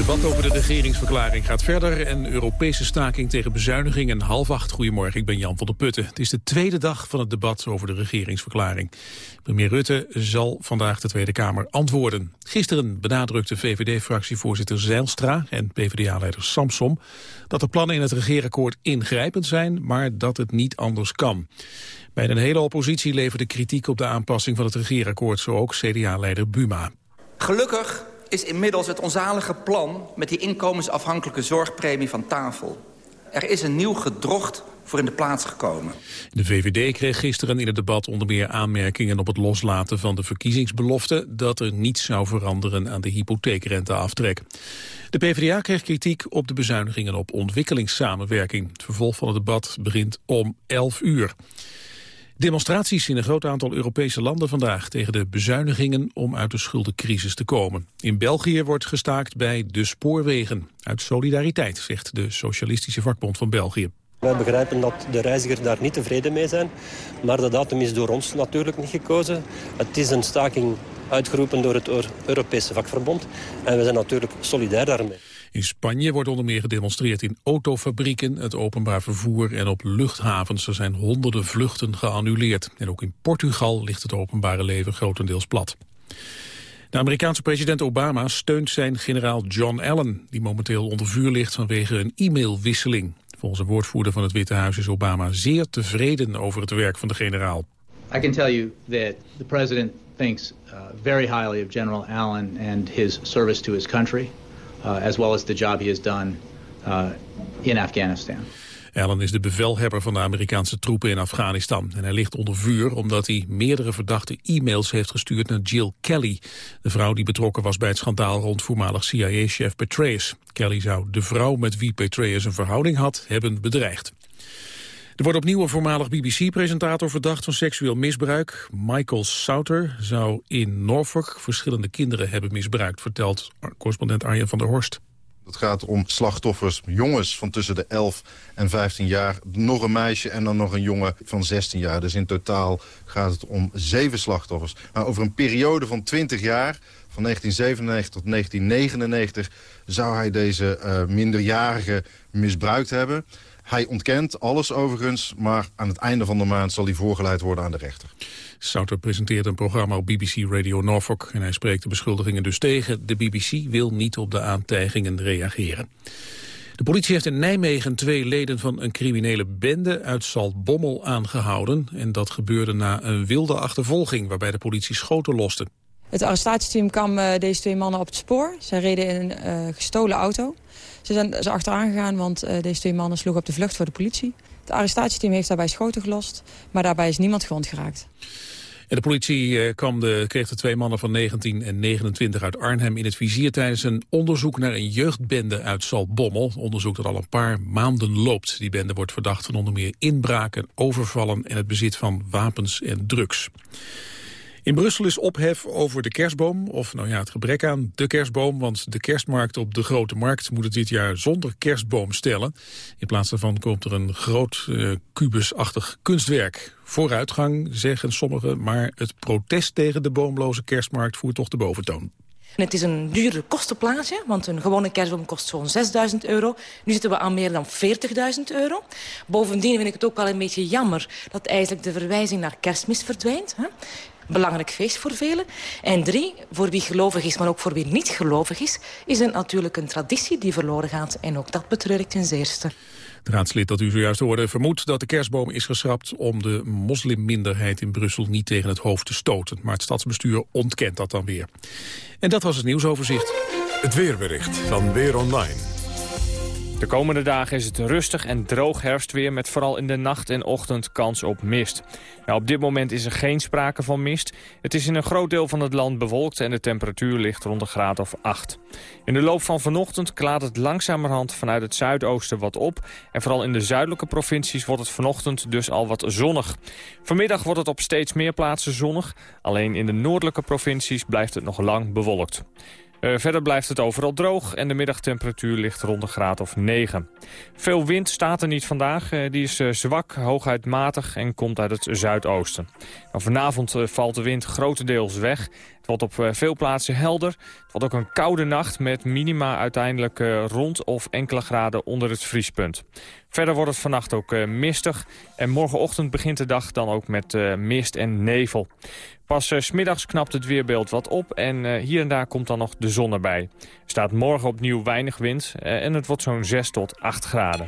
Debat over de regeringsverklaring gaat verder. En Europese staking tegen bezuiniging en half acht. Goedemorgen, ik ben Jan van der Putten. Het is de tweede dag van het debat over de regeringsverklaring. Premier Rutte zal vandaag de Tweede Kamer antwoorden. Gisteren benadrukte VVD-fractievoorzitter Zijlstra en PvdA-leider Samsom... dat de plannen in het regeerakkoord ingrijpend zijn, maar dat het niet anders kan. Bij een hele oppositie leverde kritiek op de aanpassing van het regeerakkoord... zo ook CDA-leider Buma. Gelukkig is inmiddels het onzalige plan met die inkomensafhankelijke zorgpremie van tafel. Er is een nieuw gedrocht voor in de plaats gekomen. De VVD kreeg gisteren in het debat onder meer aanmerkingen op het loslaten van de verkiezingsbelofte dat er niets zou veranderen aan de hypotheekrenteaftrek. De PvdA kreeg kritiek op de bezuinigingen op ontwikkelingssamenwerking. Het vervolg van het debat begint om 11 uur. Demonstraties in een groot aantal Europese landen vandaag tegen de bezuinigingen om uit de schuldencrisis te komen. In België wordt gestaakt bij de spoorwegen. Uit solidariteit, zegt de Socialistische Vakbond van België. Wij begrijpen dat de reizigers daar niet tevreden mee zijn. Maar de datum is door ons natuurlijk niet gekozen. Het is een staking uitgeroepen door het Europese vakverbond. En we zijn natuurlijk solidair daarmee. In Spanje wordt onder meer gedemonstreerd in autofabrieken, het openbaar vervoer en op luchthavens. Er zijn honderden vluchten geannuleerd. En ook in Portugal ligt het openbare leven grotendeels plat. De Amerikaanse president Obama steunt zijn generaal John Allen... die momenteel onder vuur ligt vanwege een e-mailwisseling. Volgens een woordvoerder van het Witte Huis is Obama zeer tevreden over het werk van de generaal. I can tell you that the president thinks uh, very highly of General Allen and his service to his country as well as the job he has done uh, in Afghanistan. Allen is de bevelhebber van de Amerikaanse troepen in Afghanistan. En hij ligt onder vuur omdat hij meerdere verdachte e-mails heeft gestuurd naar Jill Kelly. De vrouw die betrokken was bij het schandaal rond voormalig CIA-chef Petraeus. Kelly zou de vrouw met wie Petraeus een verhouding had hebben bedreigd. Er wordt opnieuw een voormalig BBC-presentator verdacht van seksueel misbruik. Michael Souter zou in Norfolk verschillende kinderen hebben misbruikt, vertelt correspondent Arjen van der Horst. Het gaat om slachtoffers, jongens van tussen de 11 en 15 jaar. Nog een meisje en dan nog een jongen van 16 jaar. Dus in totaal gaat het om zeven slachtoffers. Maar over een periode van 20 jaar, van 1997 tot 1999... zou hij deze uh, minderjarigen misbruikt hebben. Hij ontkent alles overigens, maar aan het einde van de maand zal hij voorgeleid worden aan de rechter. Souter presenteert een programma op BBC Radio Norfolk en hij spreekt de beschuldigingen dus tegen. De BBC wil niet op de aantijgingen reageren. De politie heeft in Nijmegen twee leden van een criminele bende uit Zaltbommel aangehouden. En dat gebeurde na een wilde achtervolging waarbij de politie schoten loste. Het arrestatieteam kwam uh, deze twee mannen op het spoor. Zij reden in een uh, gestolen auto. Ze zijn ze achteraan gegaan, want uh, deze twee mannen sloegen op de vlucht voor de politie. Het arrestatieteam heeft daarbij schoten gelost, maar daarbij is niemand gewond geraakt. En de politie kwam de, kreeg de twee mannen van 19 en 29 uit Arnhem in het vizier tijdens een onderzoek naar een jeugdbende uit Saltbommel. Onderzoek dat al een paar maanden loopt. Die bende wordt verdacht van onder meer inbraken, overvallen en het bezit van wapens en drugs. In Brussel is ophef over de kerstboom, of nou ja, het gebrek aan de kerstboom, want de kerstmarkt op de Grote Markt moet het dit jaar zonder kerstboom stellen. In plaats daarvan komt er een groot uh, kubusachtig kunstwerk. Vooruitgang, zeggen sommigen, maar het protest tegen de boomloze kerstmarkt voert toch de boventoon. Het is een dure kostenplaatje, want een gewone kerstboom kost zo'n 6.000 euro. Nu zitten we aan meer dan 40.000 euro. Bovendien vind ik het ook wel een beetje jammer dat eigenlijk de verwijzing naar kerstmis verdwijnt. Hè? Belangrijk feest voor velen. En drie, voor wie gelovig is, maar ook voor wie niet gelovig is... is het natuurlijk een traditie die verloren gaat. En ook dat betreur ik ten zeerste. Het raadslid dat u zojuist hoorde vermoedt dat de kerstboom is geschrapt... om de moslimminderheid in Brussel niet tegen het hoofd te stoten. Maar het stadsbestuur ontkent dat dan weer. En dat was het nieuwsoverzicht. Het weerbericht van Weer Online. De komende dagen is het rustig en droog herfstweer... met vooral in de nacht en ochtend kans op mist. Nou, op dit moment is er geen sprake van mist. Het is in een groot deel van het land bewolkt... en de temperatuur ligt rond een graad of 8. In de loop van vanochtend klaart het langzamerhand vanuit het zuidoosten wat op... en vooral in de zuidelijke provincies wordt het vanochtend dus al wat zonnig. Vanmiddag wordt het op steeds meer plaatsen zonnig. Alleen in de noordelijke provincies blijft het nog lang bewolkt. Uh, verder blijft het overal droog en de middagtemperatuur ligt rond een graad of 9. Veel wind staat er niet vandaag. Uh, die is uh, zwak, hooguit matig en komt uit het zuidoosten. Vanavond valt de wind grotendeels weg. Wordt op veel plaatsen helder. Het wordt ook een koude nacht met minima uiteindelijk rond of enkele graden onder het vriespunt. Verder wordt het vannacht ook mistig. En morgenochtend begint de dag dan ook met mist en nevel. Pas smiddags knapt het weerbeeld wat op en hier en daar komt dan nog de zon erbij. Er staat morgen opnieuw weinig wind en het wordt zo'n 6 tot 8 graden.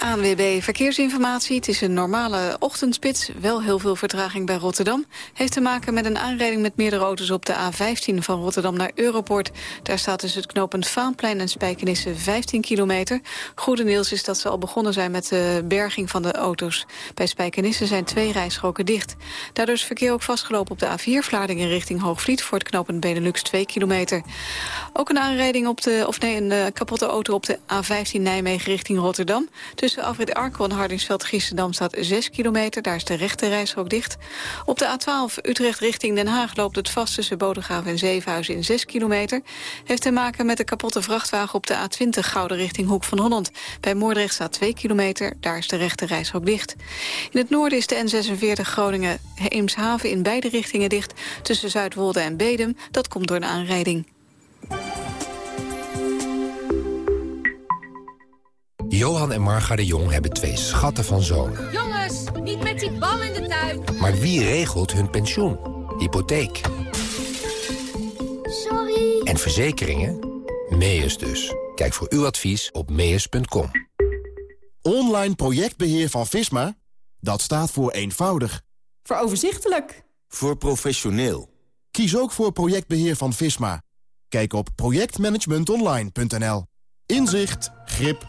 ANWB Verkeersinformatie. Het is een normale ochtendspits. Wel heel veel vertraging bij Rotterdam. Heeft te maken met een aanrijding met meerdere auto's op de A15 van Rotterdam naar Europort. Daar staat dus het knooppunt Vaanplein en Spijkenisse 15 kilometer. Nieuws is dat ze al begonnen zijn met de berging van de auto's. Bij Spijkenisse zijn twee rijstroken dicht. Daardoor is verkeer ook vastgelopen op de A4 Vlaardingen richting Hoogvliet... voor het knooppunt Benelux 2 kilometer. Ook een aanrijding op de, of nee, een uh, kapotte auto op de A15 Nijmegen richting Rotterdam. Tussen Afrit Arkel en Hardingsveld-Giessendam staat 6 kilometer. Daar is de rechte reisrook dicht. Op de A12 Utrecht richting Den Haag loopt het vast tussen Bodegraven en Zevenhuizen in 6 kilometer. Heeft te maken met de kapotte vrachtwagen op de A20 Gouden richting Hoek van Holland. Bij Moordrecht staat 2 kilometer. Daar is de rechte reisrook dicht. In het noorden is de N46 Groningen-Eemshaven in beide richtingen dicht. Tussen Zuidwolde en Bedum. Dat komt door een aanrijding. Johan en Marga de Jong hebben twee schatten van zonen. Jongens, niet met die bal in de tuin. Maar wie regelt hun pensioen? Hypotheek. Sorry. En verzekeringen? Meus dus. Kijk voor uw advies op meus.com. Online projectbeheer van Visma? Dat staat voor eenvoudig. Voor overzichtelijk. Voor professioneel. Kies ook voor projectbeheer van Visma. Kijk op projectmanagementonline.nl. Inzicht, grip,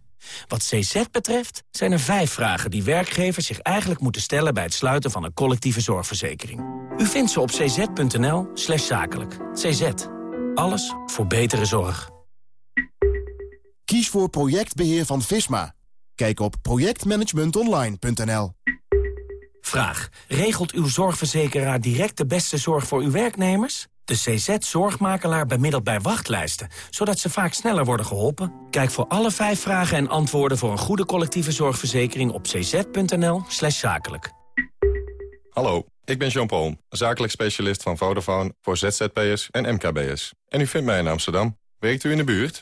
Wat CZ betreft zijn er vijf vragen die werkgevers zich eigenlijk moeten stellen... bij het sluiten van een collectieve zorgverzekering. U vindt ze op cz.nl slash zakelijk. CZ. Alles voor betere zorg. Kies voor projectbeheer van Visma. Kijk op projectmanagementonline.nl. Vraag. Regelt uw zorgverzekeraar direct de beste zorg voor uw werknemers? De CZ-zorgmakelaar bemiddelt bij wachtlijsten, zodat ze vaak sneller worden geholpen. Kijk voor alle vijf vragen en antwoorden voor een goede collectieve zorgverzekering op cz.nl zakelijk. Hallo, ik ben Jean-Paul, zakelijk specialist van Vodafone voor ZZP'ers en MKB'ers. En u vindt mij in Amsterdam. Werkt u in de buurt?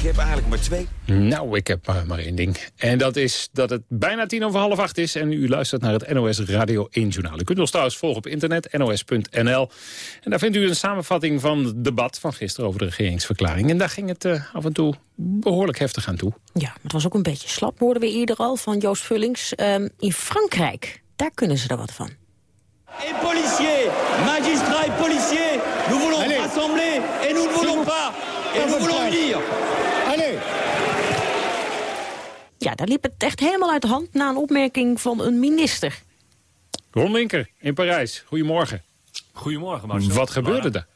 Ik heb eigenlijk maar twee. Nou, ik heb maar, maar één ding. En dat is dat het bijna tien over half acht is... en u luistert naar het NOS Radio 1 Journaal. U kunt ons trouwens volgen op internet, nos.nl. En daar vindt u een samenvatting van het debat van gisteren... over de regeringsverklaring. En daar ging het uh, af en toe behoorlijk heftig aan toe. Ja, het was ook een beetje slap, hoorden we eerder al van Joost Vullings. Um, in Frankrijk, daar kunnen ze er wat van. Et policiers, magistrats et policiers, nous voulons Allez. rassembler et nous ne voulons pas. Et nous voulons unir. Allez. Ja, daar liep het echt helemaal uit de hand na een opmerking van een minister. Ron Linker in Parijs, goedemorgen. Goedemorgen, Marcel. Wat gebeurde er?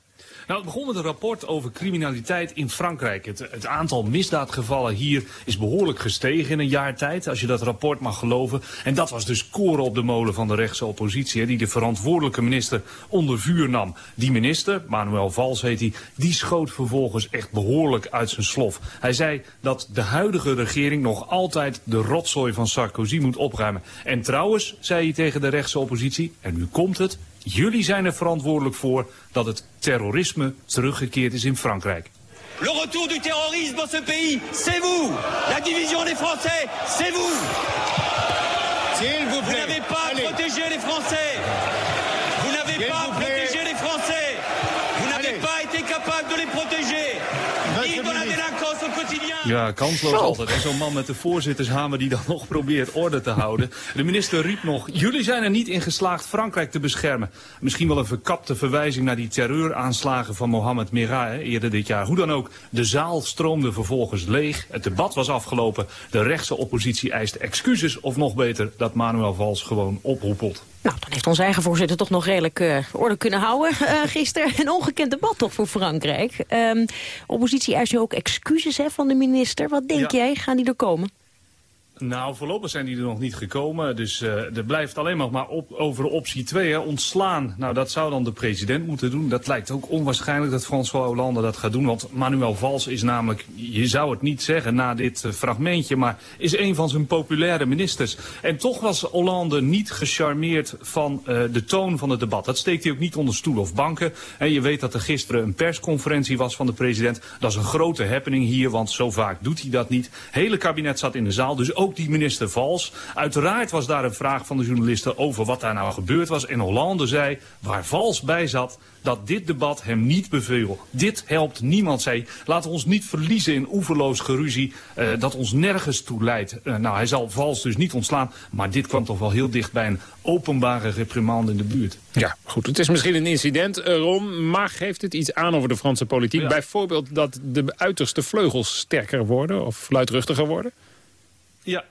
Nou, het begon met een rapport over criminaliteit in Frankrijk. Het, aantal misdaadgevallen hier is behoorlijk gestegen in een jaar tijd, als je dat rapport mag geloven. En dat was dus koren op de molen van de rechtse oppositie, die de verantwoordelijke minister onder vuur nam. Die minister, Manuel Valls heet hij, die schoot vervolgens echt behoorlijk uit zijn slof. Hij zei dat de huidige regering nog altijd de rotzooi van Sarkozy moet opruimen. En trouwens, zei hij tegen de rechtse oppositie, en nu komt het, Jullie zijn er verantwoordelijk voor dat het terrorisme teruggekeerd is in Frankrijk. Le retour du terrorisme dans ce pays, c'est vous. La division des Français, c'est vous. S'il vous plaît. Vous n'avez pas Allez. protégé les Français. Vous n'avez pas protégé les Français. Vous n'avez pas été capable de les protéger. Ja, kansloos altijd. Zo'n man met de voorzittershamer die dan (laughs) nog probeert orde te houden. De minister riep nog, jullie zijn er niet in geslaagd Frankrijk te beschermen. Misschien wel een verkapte verwijzing naar die terreuraanslagen van Mohamed Merah eerder dit jaar. Hoe dan ook, de zaal stroomde vervolgens leeg. Het debat was afgelopen. De rechtse oppositie eist excuses of nog beter dat Manuel Valls gewoon ophoepelt. Nou, dan heeft onze eigen voorzitter toch nog redelijk uh, orde kunnen houden uh, (laughs) gisteren. Een ongekend debat toch voor Frankrijk. Um, oppositie eist nu ook excuses hè, van de minister. Wat denk ja. jij, gaan die er komen? Nou, voorlopig zijn die er nog niet gekomen. Dus uh, er blijft alleen nog maar op, over optie 2, hè, ontslaan. Nou, dat zou dan de president moeten doen. Dat lijkt ook onwaarschijnlijk dat François Hollande dat gaat doen. Want Manuel Valls is namelijk, je zou het niet zeggen na dit uh, fragmentje... maar is een van zijn populaire ministers. En toch was Hollande niet gecharmeerd van uh, de toon van het debat. Dat steekt hij ook niet onder stoel of banken. En je weet dat er gisteren een persconferentie was van de president. Dat is een grote happening hier, want zo vaak doet hij dat niet. Hele kabinet zat in de zaal, dus ook die minister Vals. Uiteraard was daar een vraag van de journalisten over wat daar nou gebeurd was. En Hollande zei, waar Vals bij zat, dat dit debat hem niet beviel. Dit helpt niemand, zei Laten we ons niet verliezen in oeverloos geruzie uh, dat ons nergens toe leidt. Uh, nou, hij zal Vals dus niet ontslaan, maar dit kwam toch wel heel dicht bij een openbare reprimande in de buurt. Ja, goed. Het is misschien een incident, uh, Ron, maar geeft het iets aan over de Franse politiek? Ja. Bijvoorbeeld dat de uiterste vleugels sterker worden of luidruchtiger worden? Ja,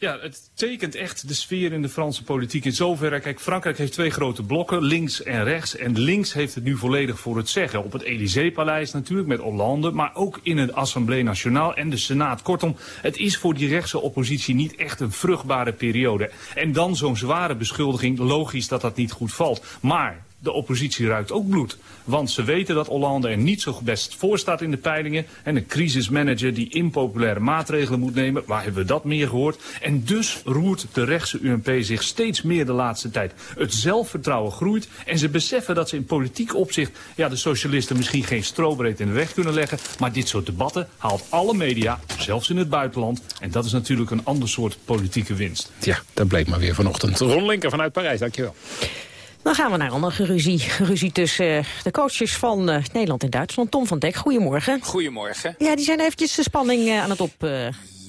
ja, het tekent echt de sfeer in de Franse politiek in zoverre. Kijk, Frankrijk heeft twee grote blokken, links en rechts. En links heeft het nu volledig voor het zeggen. Op het Élysée-paleis natuurlijk, met Hollande. Maar ook in het Assemblée Nationale en de Senaat. Kortom, het is voor die rechtse oppositie niet echt een vruchtbare periode. En dan zo'n zware beschuldiging, logisch dat dat niet goed valt. Maar de oppositie ruikt ook bloed. Want ze weten dat Hollande er niet zo best voor staat in de peilingen. En een crisismanager die impopulaire maatregelen moet nemen. Waar hebben we dat meer gehoord? En dus roert de rechtse UMP zich steeds meer de laatste tijd. Het zelfvertrouwen groeit. En ze beseffen dat ze in politiek opzicht... ja, de socialisten misschien geen strobreed in de weg kunnen leggen. Maar dit soort debatten haalt alle media, zelfs in het buitenland. En dat is natuurlijk een ander soort politieke winst. Ja, dat bleek maar weer vanochtend. Ron Linker vanuit Parijs, dankjewel. Dan gaan we naar een andere ruzie. Ruzie tussen de coaches van uh, Nederland en Duitsland. Tom van Dek, goedemorgen. Goedemorgen. Ja, die zijn eventjes de spanning uh, aan het op...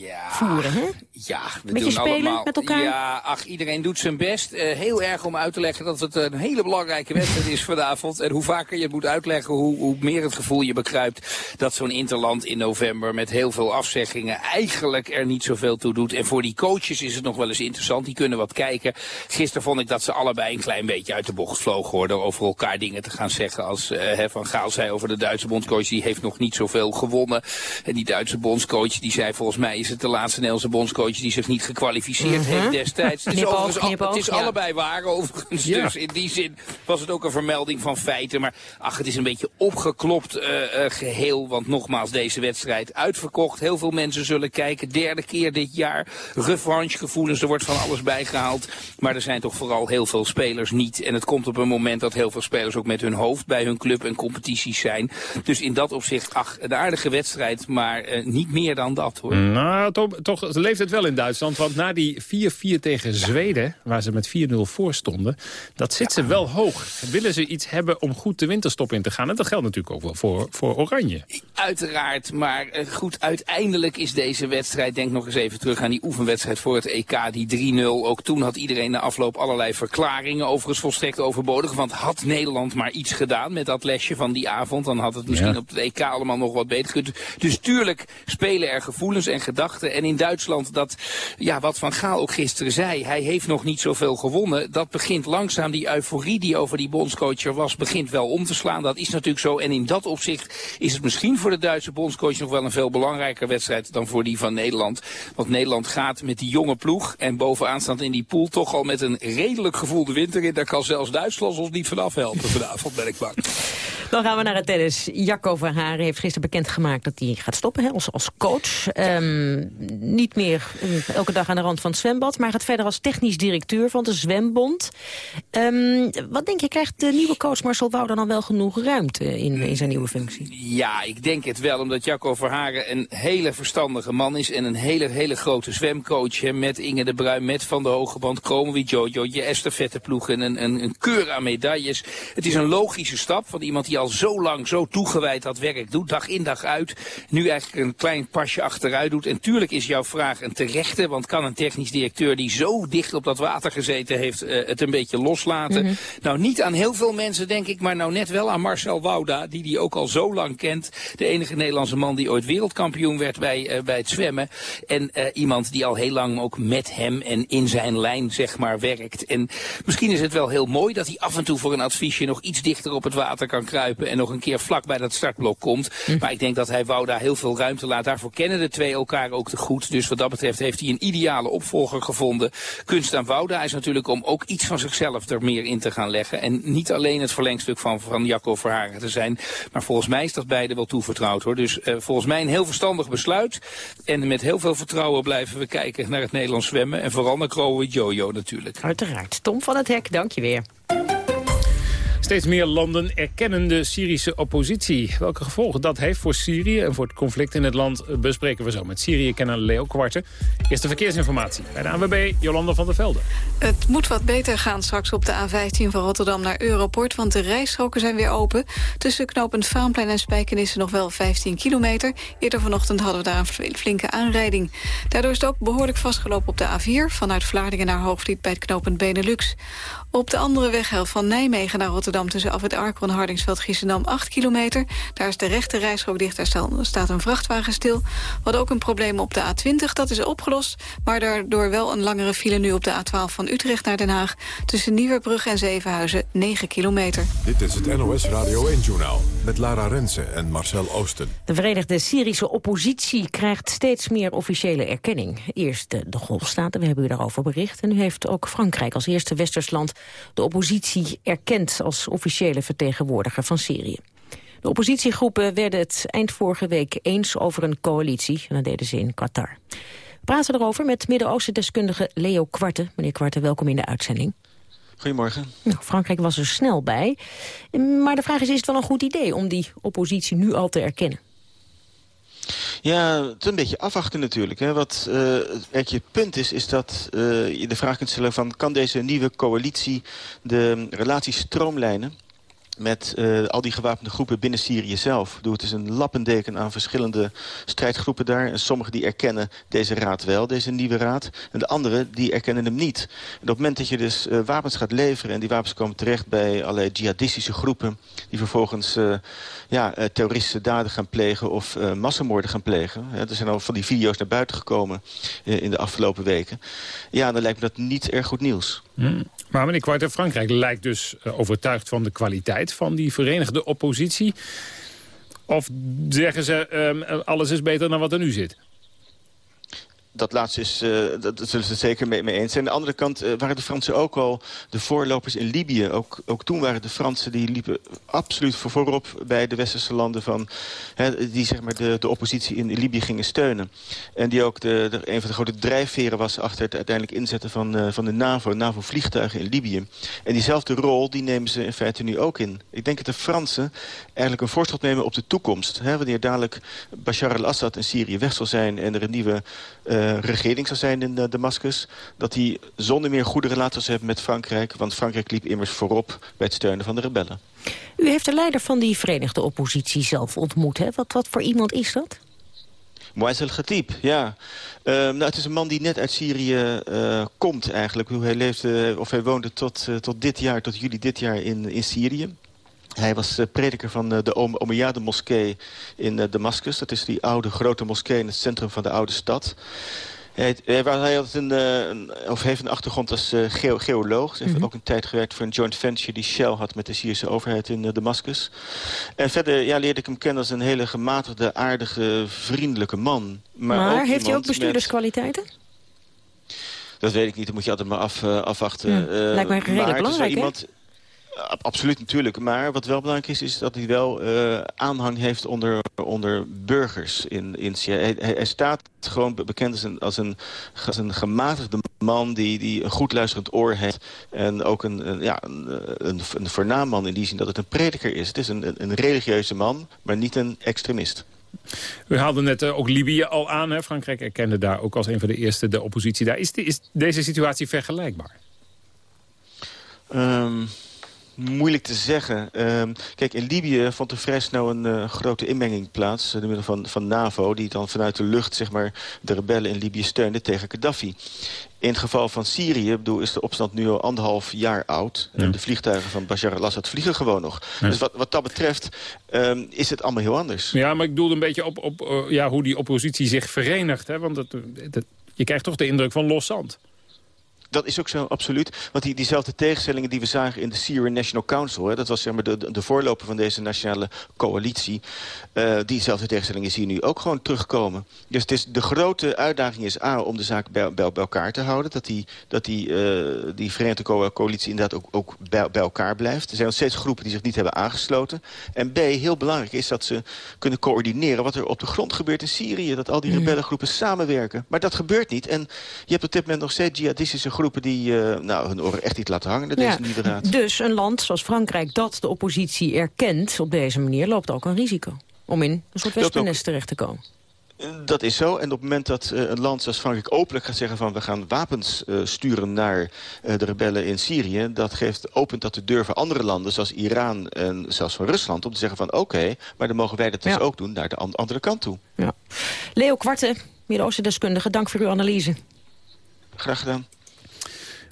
Uh, voeren, hè? Ja, we Beetje doen spelen allemaal. met elkaar? Ja, ach, iedereen doet zijn best. Eh, heel erg om uit te leggen dat het een hele belangrijke wedstrijd is vanavond. En hoe vaker je het moet uitleggen, hoe, hoe meer het gevoel je bekruipt dat zo'n interland in november met heel veel afzeggingen eigenlijk er niet zoveel toe doet. En voor die coaches is het nog wel eens interessant. Die kunnen wat kijken. Gisteren vond ik dat ze allebei een klein beetje uit de bocht vlogen hoor. Door over elkaar dingen te gaan zeggen. Als hè, Van Gaal zei over de Duitse bondscoach, die heeft nog niet zoveel gewonnen. En die Duitse bondscoach, die zei volgens mij is het de laatste Nederlandse bondscoach die zich niet gekwalificeerd Mhm. heeft destijds. Het is, Knipoog, overigens al- knipoog, het is ja. allebei waar overigens. Ja. Dus in die zin was het ook een vermelding van feiten. Maar ach, het is een beetje opgeklopt eh, eh, geheel. Want nogmaals, deze wedstrijd uitverkocht. Heel veel mensen zullen kijken. Derde keer dit jaar. Revanche gevoelens, er wordt van alles bijgehaald. Maar er zijn toch vooral heel veel spelers niet. En het komt op een moment dat heel veel spelers ook met hun hoofd bij hun club en competities zijn. Dus in dat opzicht, ach, een aardige wedstrijd. Maar eh, niet meer dan dat hoor. Nou, toch, toch leeft het wel in Duitsland. Want na die 4-4 tegen Zweden, waar ze met 4-0 voor stonden... dat zit ze wel hoog. Willen ze iets hebben om goed de winterstop in te gaan? En dat geldt natuurlijk ook wel voor, voor Oranje. Uiteraard, maar eh, goed, uiteindelijk is deze wedstrijd, denk nog eens even terug aan die oefenwedstrijd voor het EK, die 3-0. Ook toen had iedereen na afloop allerlei verklaringen, overigens volstrekt overbodig. Want had Nederland maar iets gedaan met dat lesje van die avond, dan had het misschien Ja. op het EK allemaal nog wat beter gekund. Dus tuurlijk spelen er gevoelens en gedachten. En in Duitsland, dat, ja, wat Van Gaal ook gisteren zei, hij heeft nog niet zoveel gewonnen. Dat begint langzaam, die euforie die over die bondscoach er was, begint wel om te slaan. Dat is natuurlijk zo. En in dat opzicht is het misschien voor de Duitse bondscoach nog wel een veel belangrijker wedstrijd dan voor die van Nederland. Want Nederland gaat met die jonge ploeg en bovenaan staand in die pool toch al met een redelijk gevoelde winter in. Daar kan zelfs Duitsland ons niet vanaf helpen vanavond, ben ik bang. Dan gaan we naar het tennis. Jacco Verharen heeft gisteren bekendgemaakt dat hij gaat stoppen hè, als, als coach. Ehm, niet meer eh, elke dag aan de rand van het zwembad, maar gaat verder als technisch directeur van de Zwembond. Ehm, wat denk je, krijgt de nieuwe coach Marcel Wouter dan wel genoeg ruimte in, in zijn nieuwe functie? Ja, ik denk het wel, omdat Jacco Verharen een hele verstandige man is en een hele, hele grote zwemcoach. Hè, met Inge de Bruin, met Van de Hogeband, Kromowie Jojo, je estafetteploeg en een, een, een keur aan medailles. Het is een logische stap van iemand die al zo lang zo toegewijd dat werk doet, dag in dag uit. Nu eigenlijk een klein pasje achteruit doet. En tuurlijk is jouw vraag een terechte, want kan een technisch directeur die zo dicht op dat water gezeten heeft eh, het een beetje loslaten? Mhm. Nou, niet aan heel veel mensen denk ik, maar nou net wel aan Marcel Wouda, die die ook al zo lang kent. De enige Nederlandse man die ooit wereldkampioen werd bij, eh, bij het zwemmen. En eh, iemand die al heel lang ook met hem en in zijn lijn, zeg maar, werkt. En misschien is het wel heel mooi dat hij af en toe voor een adviesje nog iets dichter op het water kan kruipen en nog een keer vlak bij dat startblok komt. Maar ik denk dat hij Wouda heel veel ruimte laat. Daarvoor kennen de twee elkaar ook te goed. Dus wat dat betreft heeft hij een ideale opvolger gevonden. Kunst aan Wouda is natuurlijk om ook iets van zichzelf er meer in te gaan leggen. En niet alleen het verlengstuk van, van Jacco Verhagen te zijn. Maar volgens mij is dat beide wel toevertrouwd hoor. Dus eh, volgens mij een heel verstandig besluit. En met heel veel vertrouwen blijven we kijken naar het Nederlands zwemmen. En vooral naar Krowe Jojo natuurlijk. Uiteraard. Tom van het Hek, dank je weer. Steeds meer landen erkennen de Syrische oppositie. Welke gevolgen dat heeft voor Syrië en voor het conflict in het land... bespreken we zo met Syrië-kenner Leo Kwarten. Eerste verkeersinformatie bij de ANWB, Jolanda van der Velde. Het moet wat beter gaan straks op de A15 van Rotterdam naar Europort... want de rijstroken zijn weer open. Tussen knooppunt Vaanplein en Spijkenissen nog wel 15 kilometer. Eerder vanochtend hadden we daar een flinke aanrijding. Daardoor is het ook behoorlijk vastgelopen op de A4... vanuit Vlaardingen naar Hoogvliet bij het knooppunt Benelux. Op de andere weghelft van Nijmegen naar Rotterdam... tussen Afwit Arkel en Hardingsveld-Giessendam 8 kilometer. Daar is de rechte rijstrook dicht, daar staat een vrachtwagen stil. We hadden ook een probleem op de A20, dat is opgelost... maar daardoor wel een langere file nu op de A12 van Utrecht naar Den Haag... tussen Nieuwerbrug en Zevenhuizen 9 kilometer. Dit is het NOS Radio 1-journaal met Lara Rensen en Marcel Oosten. De Verenigde Syrische oppositie krijgt steeds meer officiële erkenning. Eerst de, de Golfstaten, we hebben u daarover bericht. En nu heeft ook Frankrijk als eerste westers land de oppositie erkend... als officiële vertegenwoordiger van Syrië. De oppositiegroepen werden het eind vorige week eens over een coalitie. En dat deden ze in Qatar. We praten erover met Midden-Oosten-deskundige Leo Kwarte. Meneer Kwarte, welkom in de uitzending. Goedemorgen. Nou, Frankrijk was er snel bij. Maar de vraag is, is het wel een goed idee om die oppositie nu al te erkennen? Ja, het is een beetje afwachten natuurlijk. Hè. Wat uh, het punt is, is dat uh, je de vraag kunt stellen van... kan deze nieuwe coalitie de relaties stroomlijnen? Met uh, al die gewapende groepen binnen Syrië zelf. Het is een lappendeken aan verschillende strijdgroepen daar. En sommigen die erkennen deze raad wel, deze nieuwe raad. En de anderen die erkennen hem niet. En op het moment dat je dus uh, wapens gaat leveren... en die wapens komen terecht bij allerlei jihadistische groepen... die vervolgens uh, ja, terroristische daden gaan plegen of massamoorden gaan plegen. er zijn al van die video's naar buiten gekomen in de afgelopen weken. Ja, dan lijkt me dat niet erg goed nieuws. Hmm. Maar meneer Kwart, Frankrijk lijkt dus overtuigd van de kwaliteit van die verenigde oppositie. Of zeggen ze, um, alles is beter dan wat er nu zit? Dat laatste is, uh, dat zullen ze het zeker mee, mee, eens zijn. Aan de andere kant uh, waren de Fransen ook al de voorlopers in Libië. Ook, ook toen waren de Fransen, die liepen absoluut voorop bij de westerse landen... Van, die zeg maar de, de oppositie in Libië gingen steunen. En die ook de, een van de grote drijfveren was achter het uiteindelijk inzetten van, uh, van de NAVO. NAVO-vliegtuigen in Libië. En diezelfde rol, die nemen ze in feite nu ook in. Ik denk dat de Fransen eigenlijk een voorschot nemen op de toekomst. Hè, wanneer dadelijk Bashar al-Assad in Syrië weg zal zijn... en er een nieuwe uh, regering zou zijn in uh, Damascus... dat hij zonder meer goede relaties heeft met Frankrijk. Want Frankrijk liep immers voorop bij het steunen van de rebellen. U heeft de leider van die Verenigde Oppositie zelf ontmoet. Hè? Wat, wat voor iemand is dat? Moïse el-Khatib, ja. Uh, nou, het is een man die net uit Syrië uh, komt eigenlijk. Hoe hij leefde, of hij woonde tot, uh, tot dit jaar, tot juli dit jaar in, in Syrië. Hij was uh, prediker van uh, de Omeyyade-moskee in uh, Damascus. Dat is die oude grote moskee in het centrum van de oude stad. Hij, hij, had een, een, of heeft een achtergrond als geo geoloog. Hij heeft mm -hmm. ook een tijd gewerkt voor een joint venture die Shell had met de Syrische overheid in Damascus. En verder ja, leerde ik hem kennen als een hele gematigde, aardige, vriendelijke man. Maar, maar heeft hij ook bestuurderskwaliteiten? Met... Dat weet ik niet, dat moet je altijd maar af, afwachten. Ja, lijkt mij redelijk belangrijk, iemand, Absoluut natuurlijk. Maar wat wel belangrijk is, is dat hij wel uh, aanhang heeft onder, onder burgers in, in Hij, hij, staat gewoon bekend als een, als een, als een gematigde man die, die een goed luisterend oor heeft. En ook een, een, ja, een, een, een voornaam man in die zin dat het een prediker is. Het is een, een religieuze man, maar niet een extremist. U haalde net uh, ook Libië al aan. Hè? Frankrijk erkende daar ook als een van de eerste de oppositie daar. Is, die, is deze situatie vergelijkbaar? Um, Moeilijk te zeggen. Uh, kijk, in Libië vond er vrij snel een uh, grote inmenging plaats... Uh, door middel van, van NAVO, die dan vanuit de lucht zeg maar, de rebellen in Libië steunde tegen Gaddafi. In het geval van Syrië bedoel, is de opstand nu al anderhalf jaar oud. Ja. De vliegtuigen van Bashar al-Assad vliegen gewoon nog. Ja. Dus wat, wat dat betreft um, is het allemaal heel anders. Ja, maar ik doelde een beetje op, op uh, ja, hoe die oppositie zich verenigt. Hè? Want het, het, je krijgt toch de indruk van los zand. Dat is ook zo, absoluut. Want die, diezelfde tegenstellingen die we zagen in de Syrian National Council... Hè, dat was zeg maar, de, de voorloper van deze nationale coalitie... Uh, diezelfde tegenstellingen zie je nu ook gewoon terugkomen. Dus het is, de grote uitdaging is A, om de zaak bij, bij, bij elkaar te houden. Dat die, dat die, uh, die Verenigde co Coalitie inderdaad ook, ook bij, bij elkaar blijft. Er zijn nog steeds groepen die zich niet hebben aangesloten. En B, heel belangrijk is dat ze kunnen coördineren... wat er op de grond gebeurt in Syrië. Dat al die rebellengroepen samenwerken. Maar dat gebeurt niet. En je hebt op dit moment nog steeds jihadistische groepen groepen die uh, nou, hun oren echt niet laten hangen, deze nieuwe. Dus een land zoals Frankrijk dat de oppositie erkent op deze manier... loopt ook een risico om in een soort wespennest terecht te komen. Dat is zo. En op het moment dat uh, een land zoals Frankrijk openlijk gaat zeggen... van we gaan wapens uh, sturen naar uh, de rebellen in Syrië... dat geeft, opent dat de deur voor andere landen, zoals Iran en zelfs van Rusland... om te zeggen van oké, okay, maar dan mogen wij dat dus ja. ook doen naar de an andere kant toe. Ja. Leo Kwarte, Midden-Oosten-deskundige, dank voor uw analyse. Graag gedaan.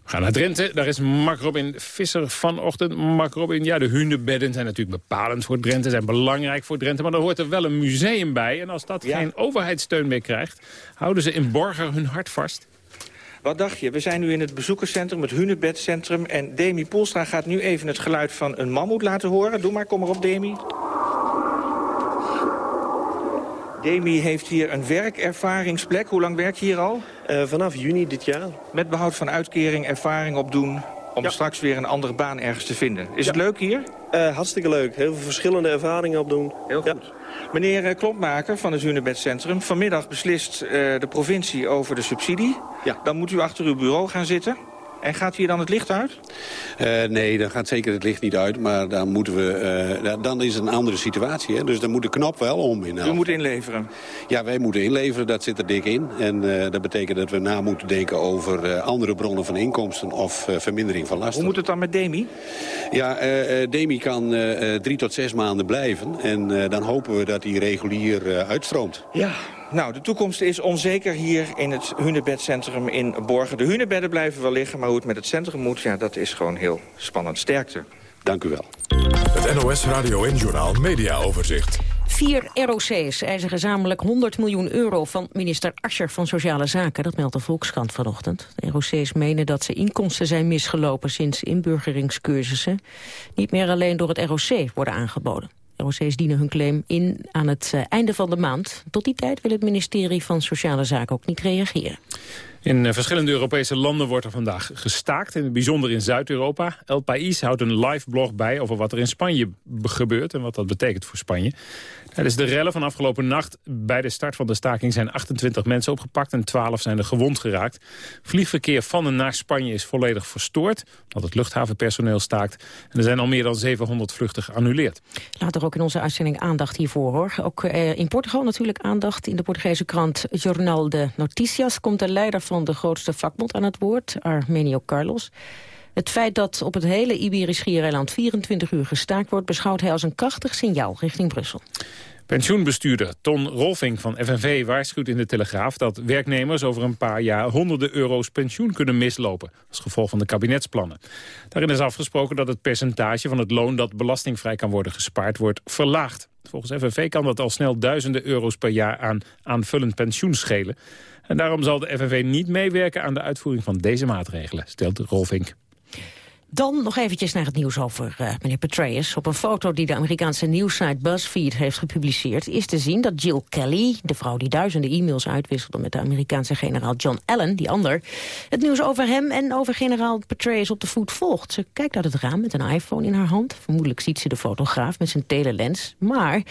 We gaan naar Drenthe. Daar is Mark Robin Visser vanochtend. Mark Robin, ja, de hunebedden zijn natuurlijk bepalend voor Drenthe. Zijn belangrijk voor Drenthe. Maar er hoort er wel een museum bij. En als dat ja. geen overheidssteun meer krijgt... houden ze in Borger hun hart vast. Wat dacht je? We zijn nu in het bezoekerscentrum, het Hunebedcentrum. En Demi Poelstra gaat nu even het geluid van een mammoet laten horen. Doe maar, kom maar op, Demi. Demi heeft hier een werkervaringsplek. Hoe lang werk je hier al? Uh, vanaf juni dit jaar. Met behoud van uitkering, ervaring opdoen... om ja. straks weer een andere baan ergens te vinden. Is ja. het leuk hier? Uh, hartstikke leuk. Heel veel verschillende ervaringen opdoen. Heel goed. Ja. Meneer uh, Klompmaker van het Hunebedcentrum... vanmiddag beslist de provincie over de subsidie. Dan moet u achter uw bureau gaan zitten. En gaat hier dan het licht uit? Uh, nee, dan gaat zeker het licht niet uit. Maar dan, moeten we, uh, dan is het een andere situatie. Hè? Dus dan moet de knop wel om. In U moet inleveren? Ja, wij moeten inleveren. Dat zit er dik in. En uh, dat betekent dat we na moeten denken over andere bronnen van inkomsten... of vermindering van lasten. Hoe moet het dan met Demi? Ja, Demi kan drie tot zes maanden blijven. En dan hopen we dat hij regulier uitstroomt. Ja, nou, de toekomst is onzeker hier in het Hunebedcentrum in Borgen. De Hunebedden blijven wel liggen, maar hoe het met het centrum moet... Ja, dat is gewoon heel spannend. Sterkte. Dank u wel. Het NOS Radio en Journaal Media Overzicht. Vier ROC's eisen gezamenlijk 100 miljoen euro van minister Ascher van Sociale Zaken. Dat meldt de Volkskrant vanochtend. De ROC's menen dat ze inkomsten zijn misgelopen sinds inburgeringscursussen. Niet meer alleen door het ROC worden aangeboden. ROC's dienen hun claim in aan het eh, einde van de maand. Tot die tijd wil het ministerie van Sociale Zaken ook niet reageren. In eh, verschillende Europese landen wordt er vandaag gestaakt, in het bijzonder in Zuid-Europa. El País houdt een live blog bij over wat er in Spanje gebeurt en wat dat betekent voor Spanje. Tijdens de rellen van afgelopen nacht bij de start van de staking zijn 28 mensen opgepakt en 12 zijn er gewond geraakt. Vliegverkeer van en naar Spanje is volledig verstoord, omdat het luchthavenpersoneel staakt. En er zijn al meer dan 700 vluchten geannuleerd. Later ook in onze uitzending aandacht hiervoor hoor. Ook eh, in Portugal natuurlijk aandacht. In de Portugese krant Jornal de Noticias komt de leider van de grootste vakbond aan het woord, Armenio Carlos. Het feit dat op het hele Iberisch Schiereiland 24 uur gestaakt wordt... beschouwt hij als een krachtig signaal richting Brussel. Pensioenbestuurder Ton Rolfing van FNV waarschuwt in de Telegraaf... dat werknemers over een paar jaar honderden euro's pensioen kunnen mislopen... als gevolg van de kabinetsplannen. Daarin is afgesproken dat het percentage van het loon... dat belastingvrij kan worden gespaard, wordt verlaagd. Volgens FNV kan dat al snel duizenden euro's per jaar aan aanvullend pensioen schelen. En daarom zal de FNV niet meewerken aan de uitvoering van deze maatregelen, stelt Rolfink. Dan nog eventjes naar het nieuws over uh, meneer Petraeus. Op een foto die de Amerikaanse nieuwssite BuzzFeed heeft gepubliceerd... is te zien dat Jill Kelly, de vrouw die duizenden e-mails uitwisselde... met de Amerikaanse generaal John Allen, die ander... het nieuws over hem en over generaal Petraeus op de voet volgt. Ze kijkt uit het raam met een iPhone in haar hand. Vermoedelijk ziet ze de fotograaf met zijn telelens. Maar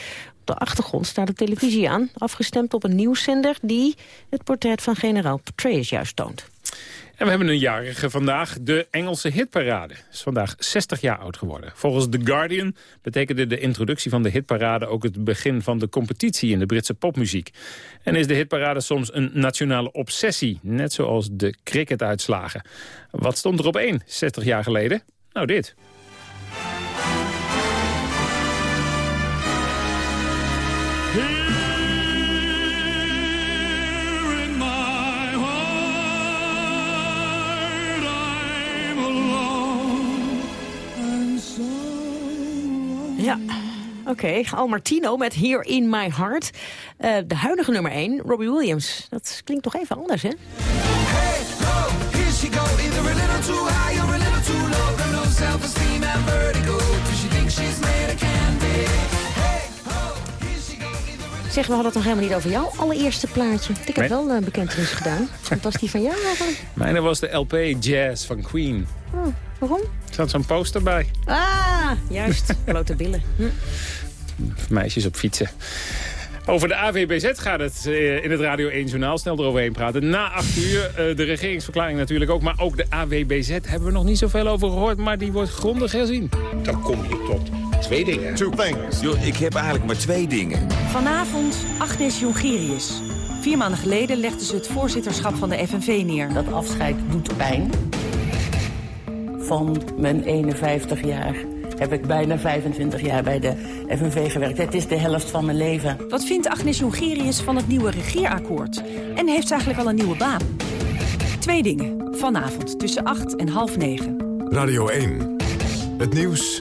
de achtergrond staat de televisie aan... afgestemd op een nieuwszender die het portret van generaal Petraeus juist toont. En we hebben een jarige vandaag, de Engelse hitparade. Is vandaag 60 jaar oud geworden. Volgens The Guardian betekende de introductie van de hitparade... ook het begin van de competitie in de Britse popmuziek. En is de hitparade soms een nationale obsessie. Net zoals de cricketuitslagen. Wat stond er op één 60 jaar geleden? Nou, dit. Ja. Oké, okay. Al Martino met Here in My Heart. Uh, de huidige nummer 1, Robbie Williams. Dat klinkt toch even anders, hè? Zeg, we hadden het nog helemaal niet over jouw allereerste plaatje. Ik heb wel een bekentenis gedaan. Wat was die van jou eigenlijk? Mijne was de LP Jazz van Queen. Oh, waarom? Er zat zo'n poster bij. Ah, juist. (laughs) Blote billen. Hm. Meisjes op fietsen. Over de AVBZ gaat het eh, in het Radio 1 Journaal snel eroverheen praten. Na acht uur, eh, de regeringsverklaring natuurlijk ook. Maar ook de AWBZ hebben we nog niet zoveel over gehoord. Maar die wordt grondig herzien. Dan kom je tot twee dingen. Two things. Yo, ik heb eigenlijk maar twee dingen. Vanavond Agnes Jongerius. Vier maanden geleden legde ze het voorzitterschap van de FNV neer. Dat afscheid doet pijn. Van mijn 51 jaar heb ik bijna 25 jaar bij de FNV gewerkt. Het is de helft van mijn leven. Wat vindt Agnes Jongerius van het nieuwe regeerakkoord? En heeft ze eigenlijk al een nieuwe baan? Twee dingen. Vanavond tussen 8 en half 9. Radio 1. Het nieuws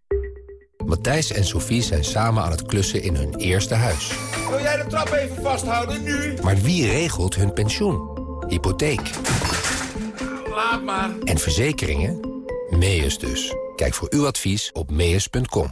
Matthijs en Sophie zijn samen aan het klussen in hun eerste huis. Wil jij de trap even vasthouden, nu? Maar wie regelt hun pensioen? Hypotheek. Laat maar. En verzekeringen? Mees dus. Kijk voor uw advies op mees.com.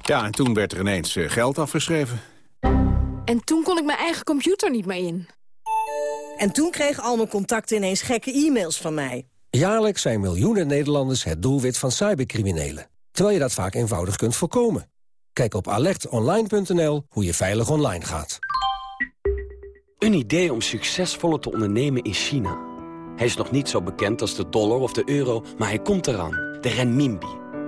Ja, en toen werd er ineens eh, geld afgeschreven. En toen kon ik mijn eigen computer niet meer in. En toen kregen al mijn contacten ineens gekke e-mails van mij. Jaarlijks zijn miljoenen Nederlanders het doelwit van cybercriminelen. Terwijl je dat vaak eenvoudig kunt voorkomen. Kijk op alertonline.nl hoe je veilig online gaat. Een idee om succesvoller te ondernemen in China. Hij is nog niet zo bekend als de dollar of de euro, maar hij komt eraan. De renminbi.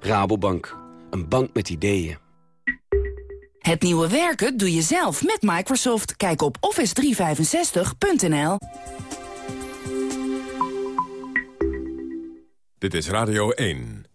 Rabobank. Een bank met ideeën. Het nieuwe werken doe je zelf met Microsoft. Kijk op office365.nl. Dit is Radio 1.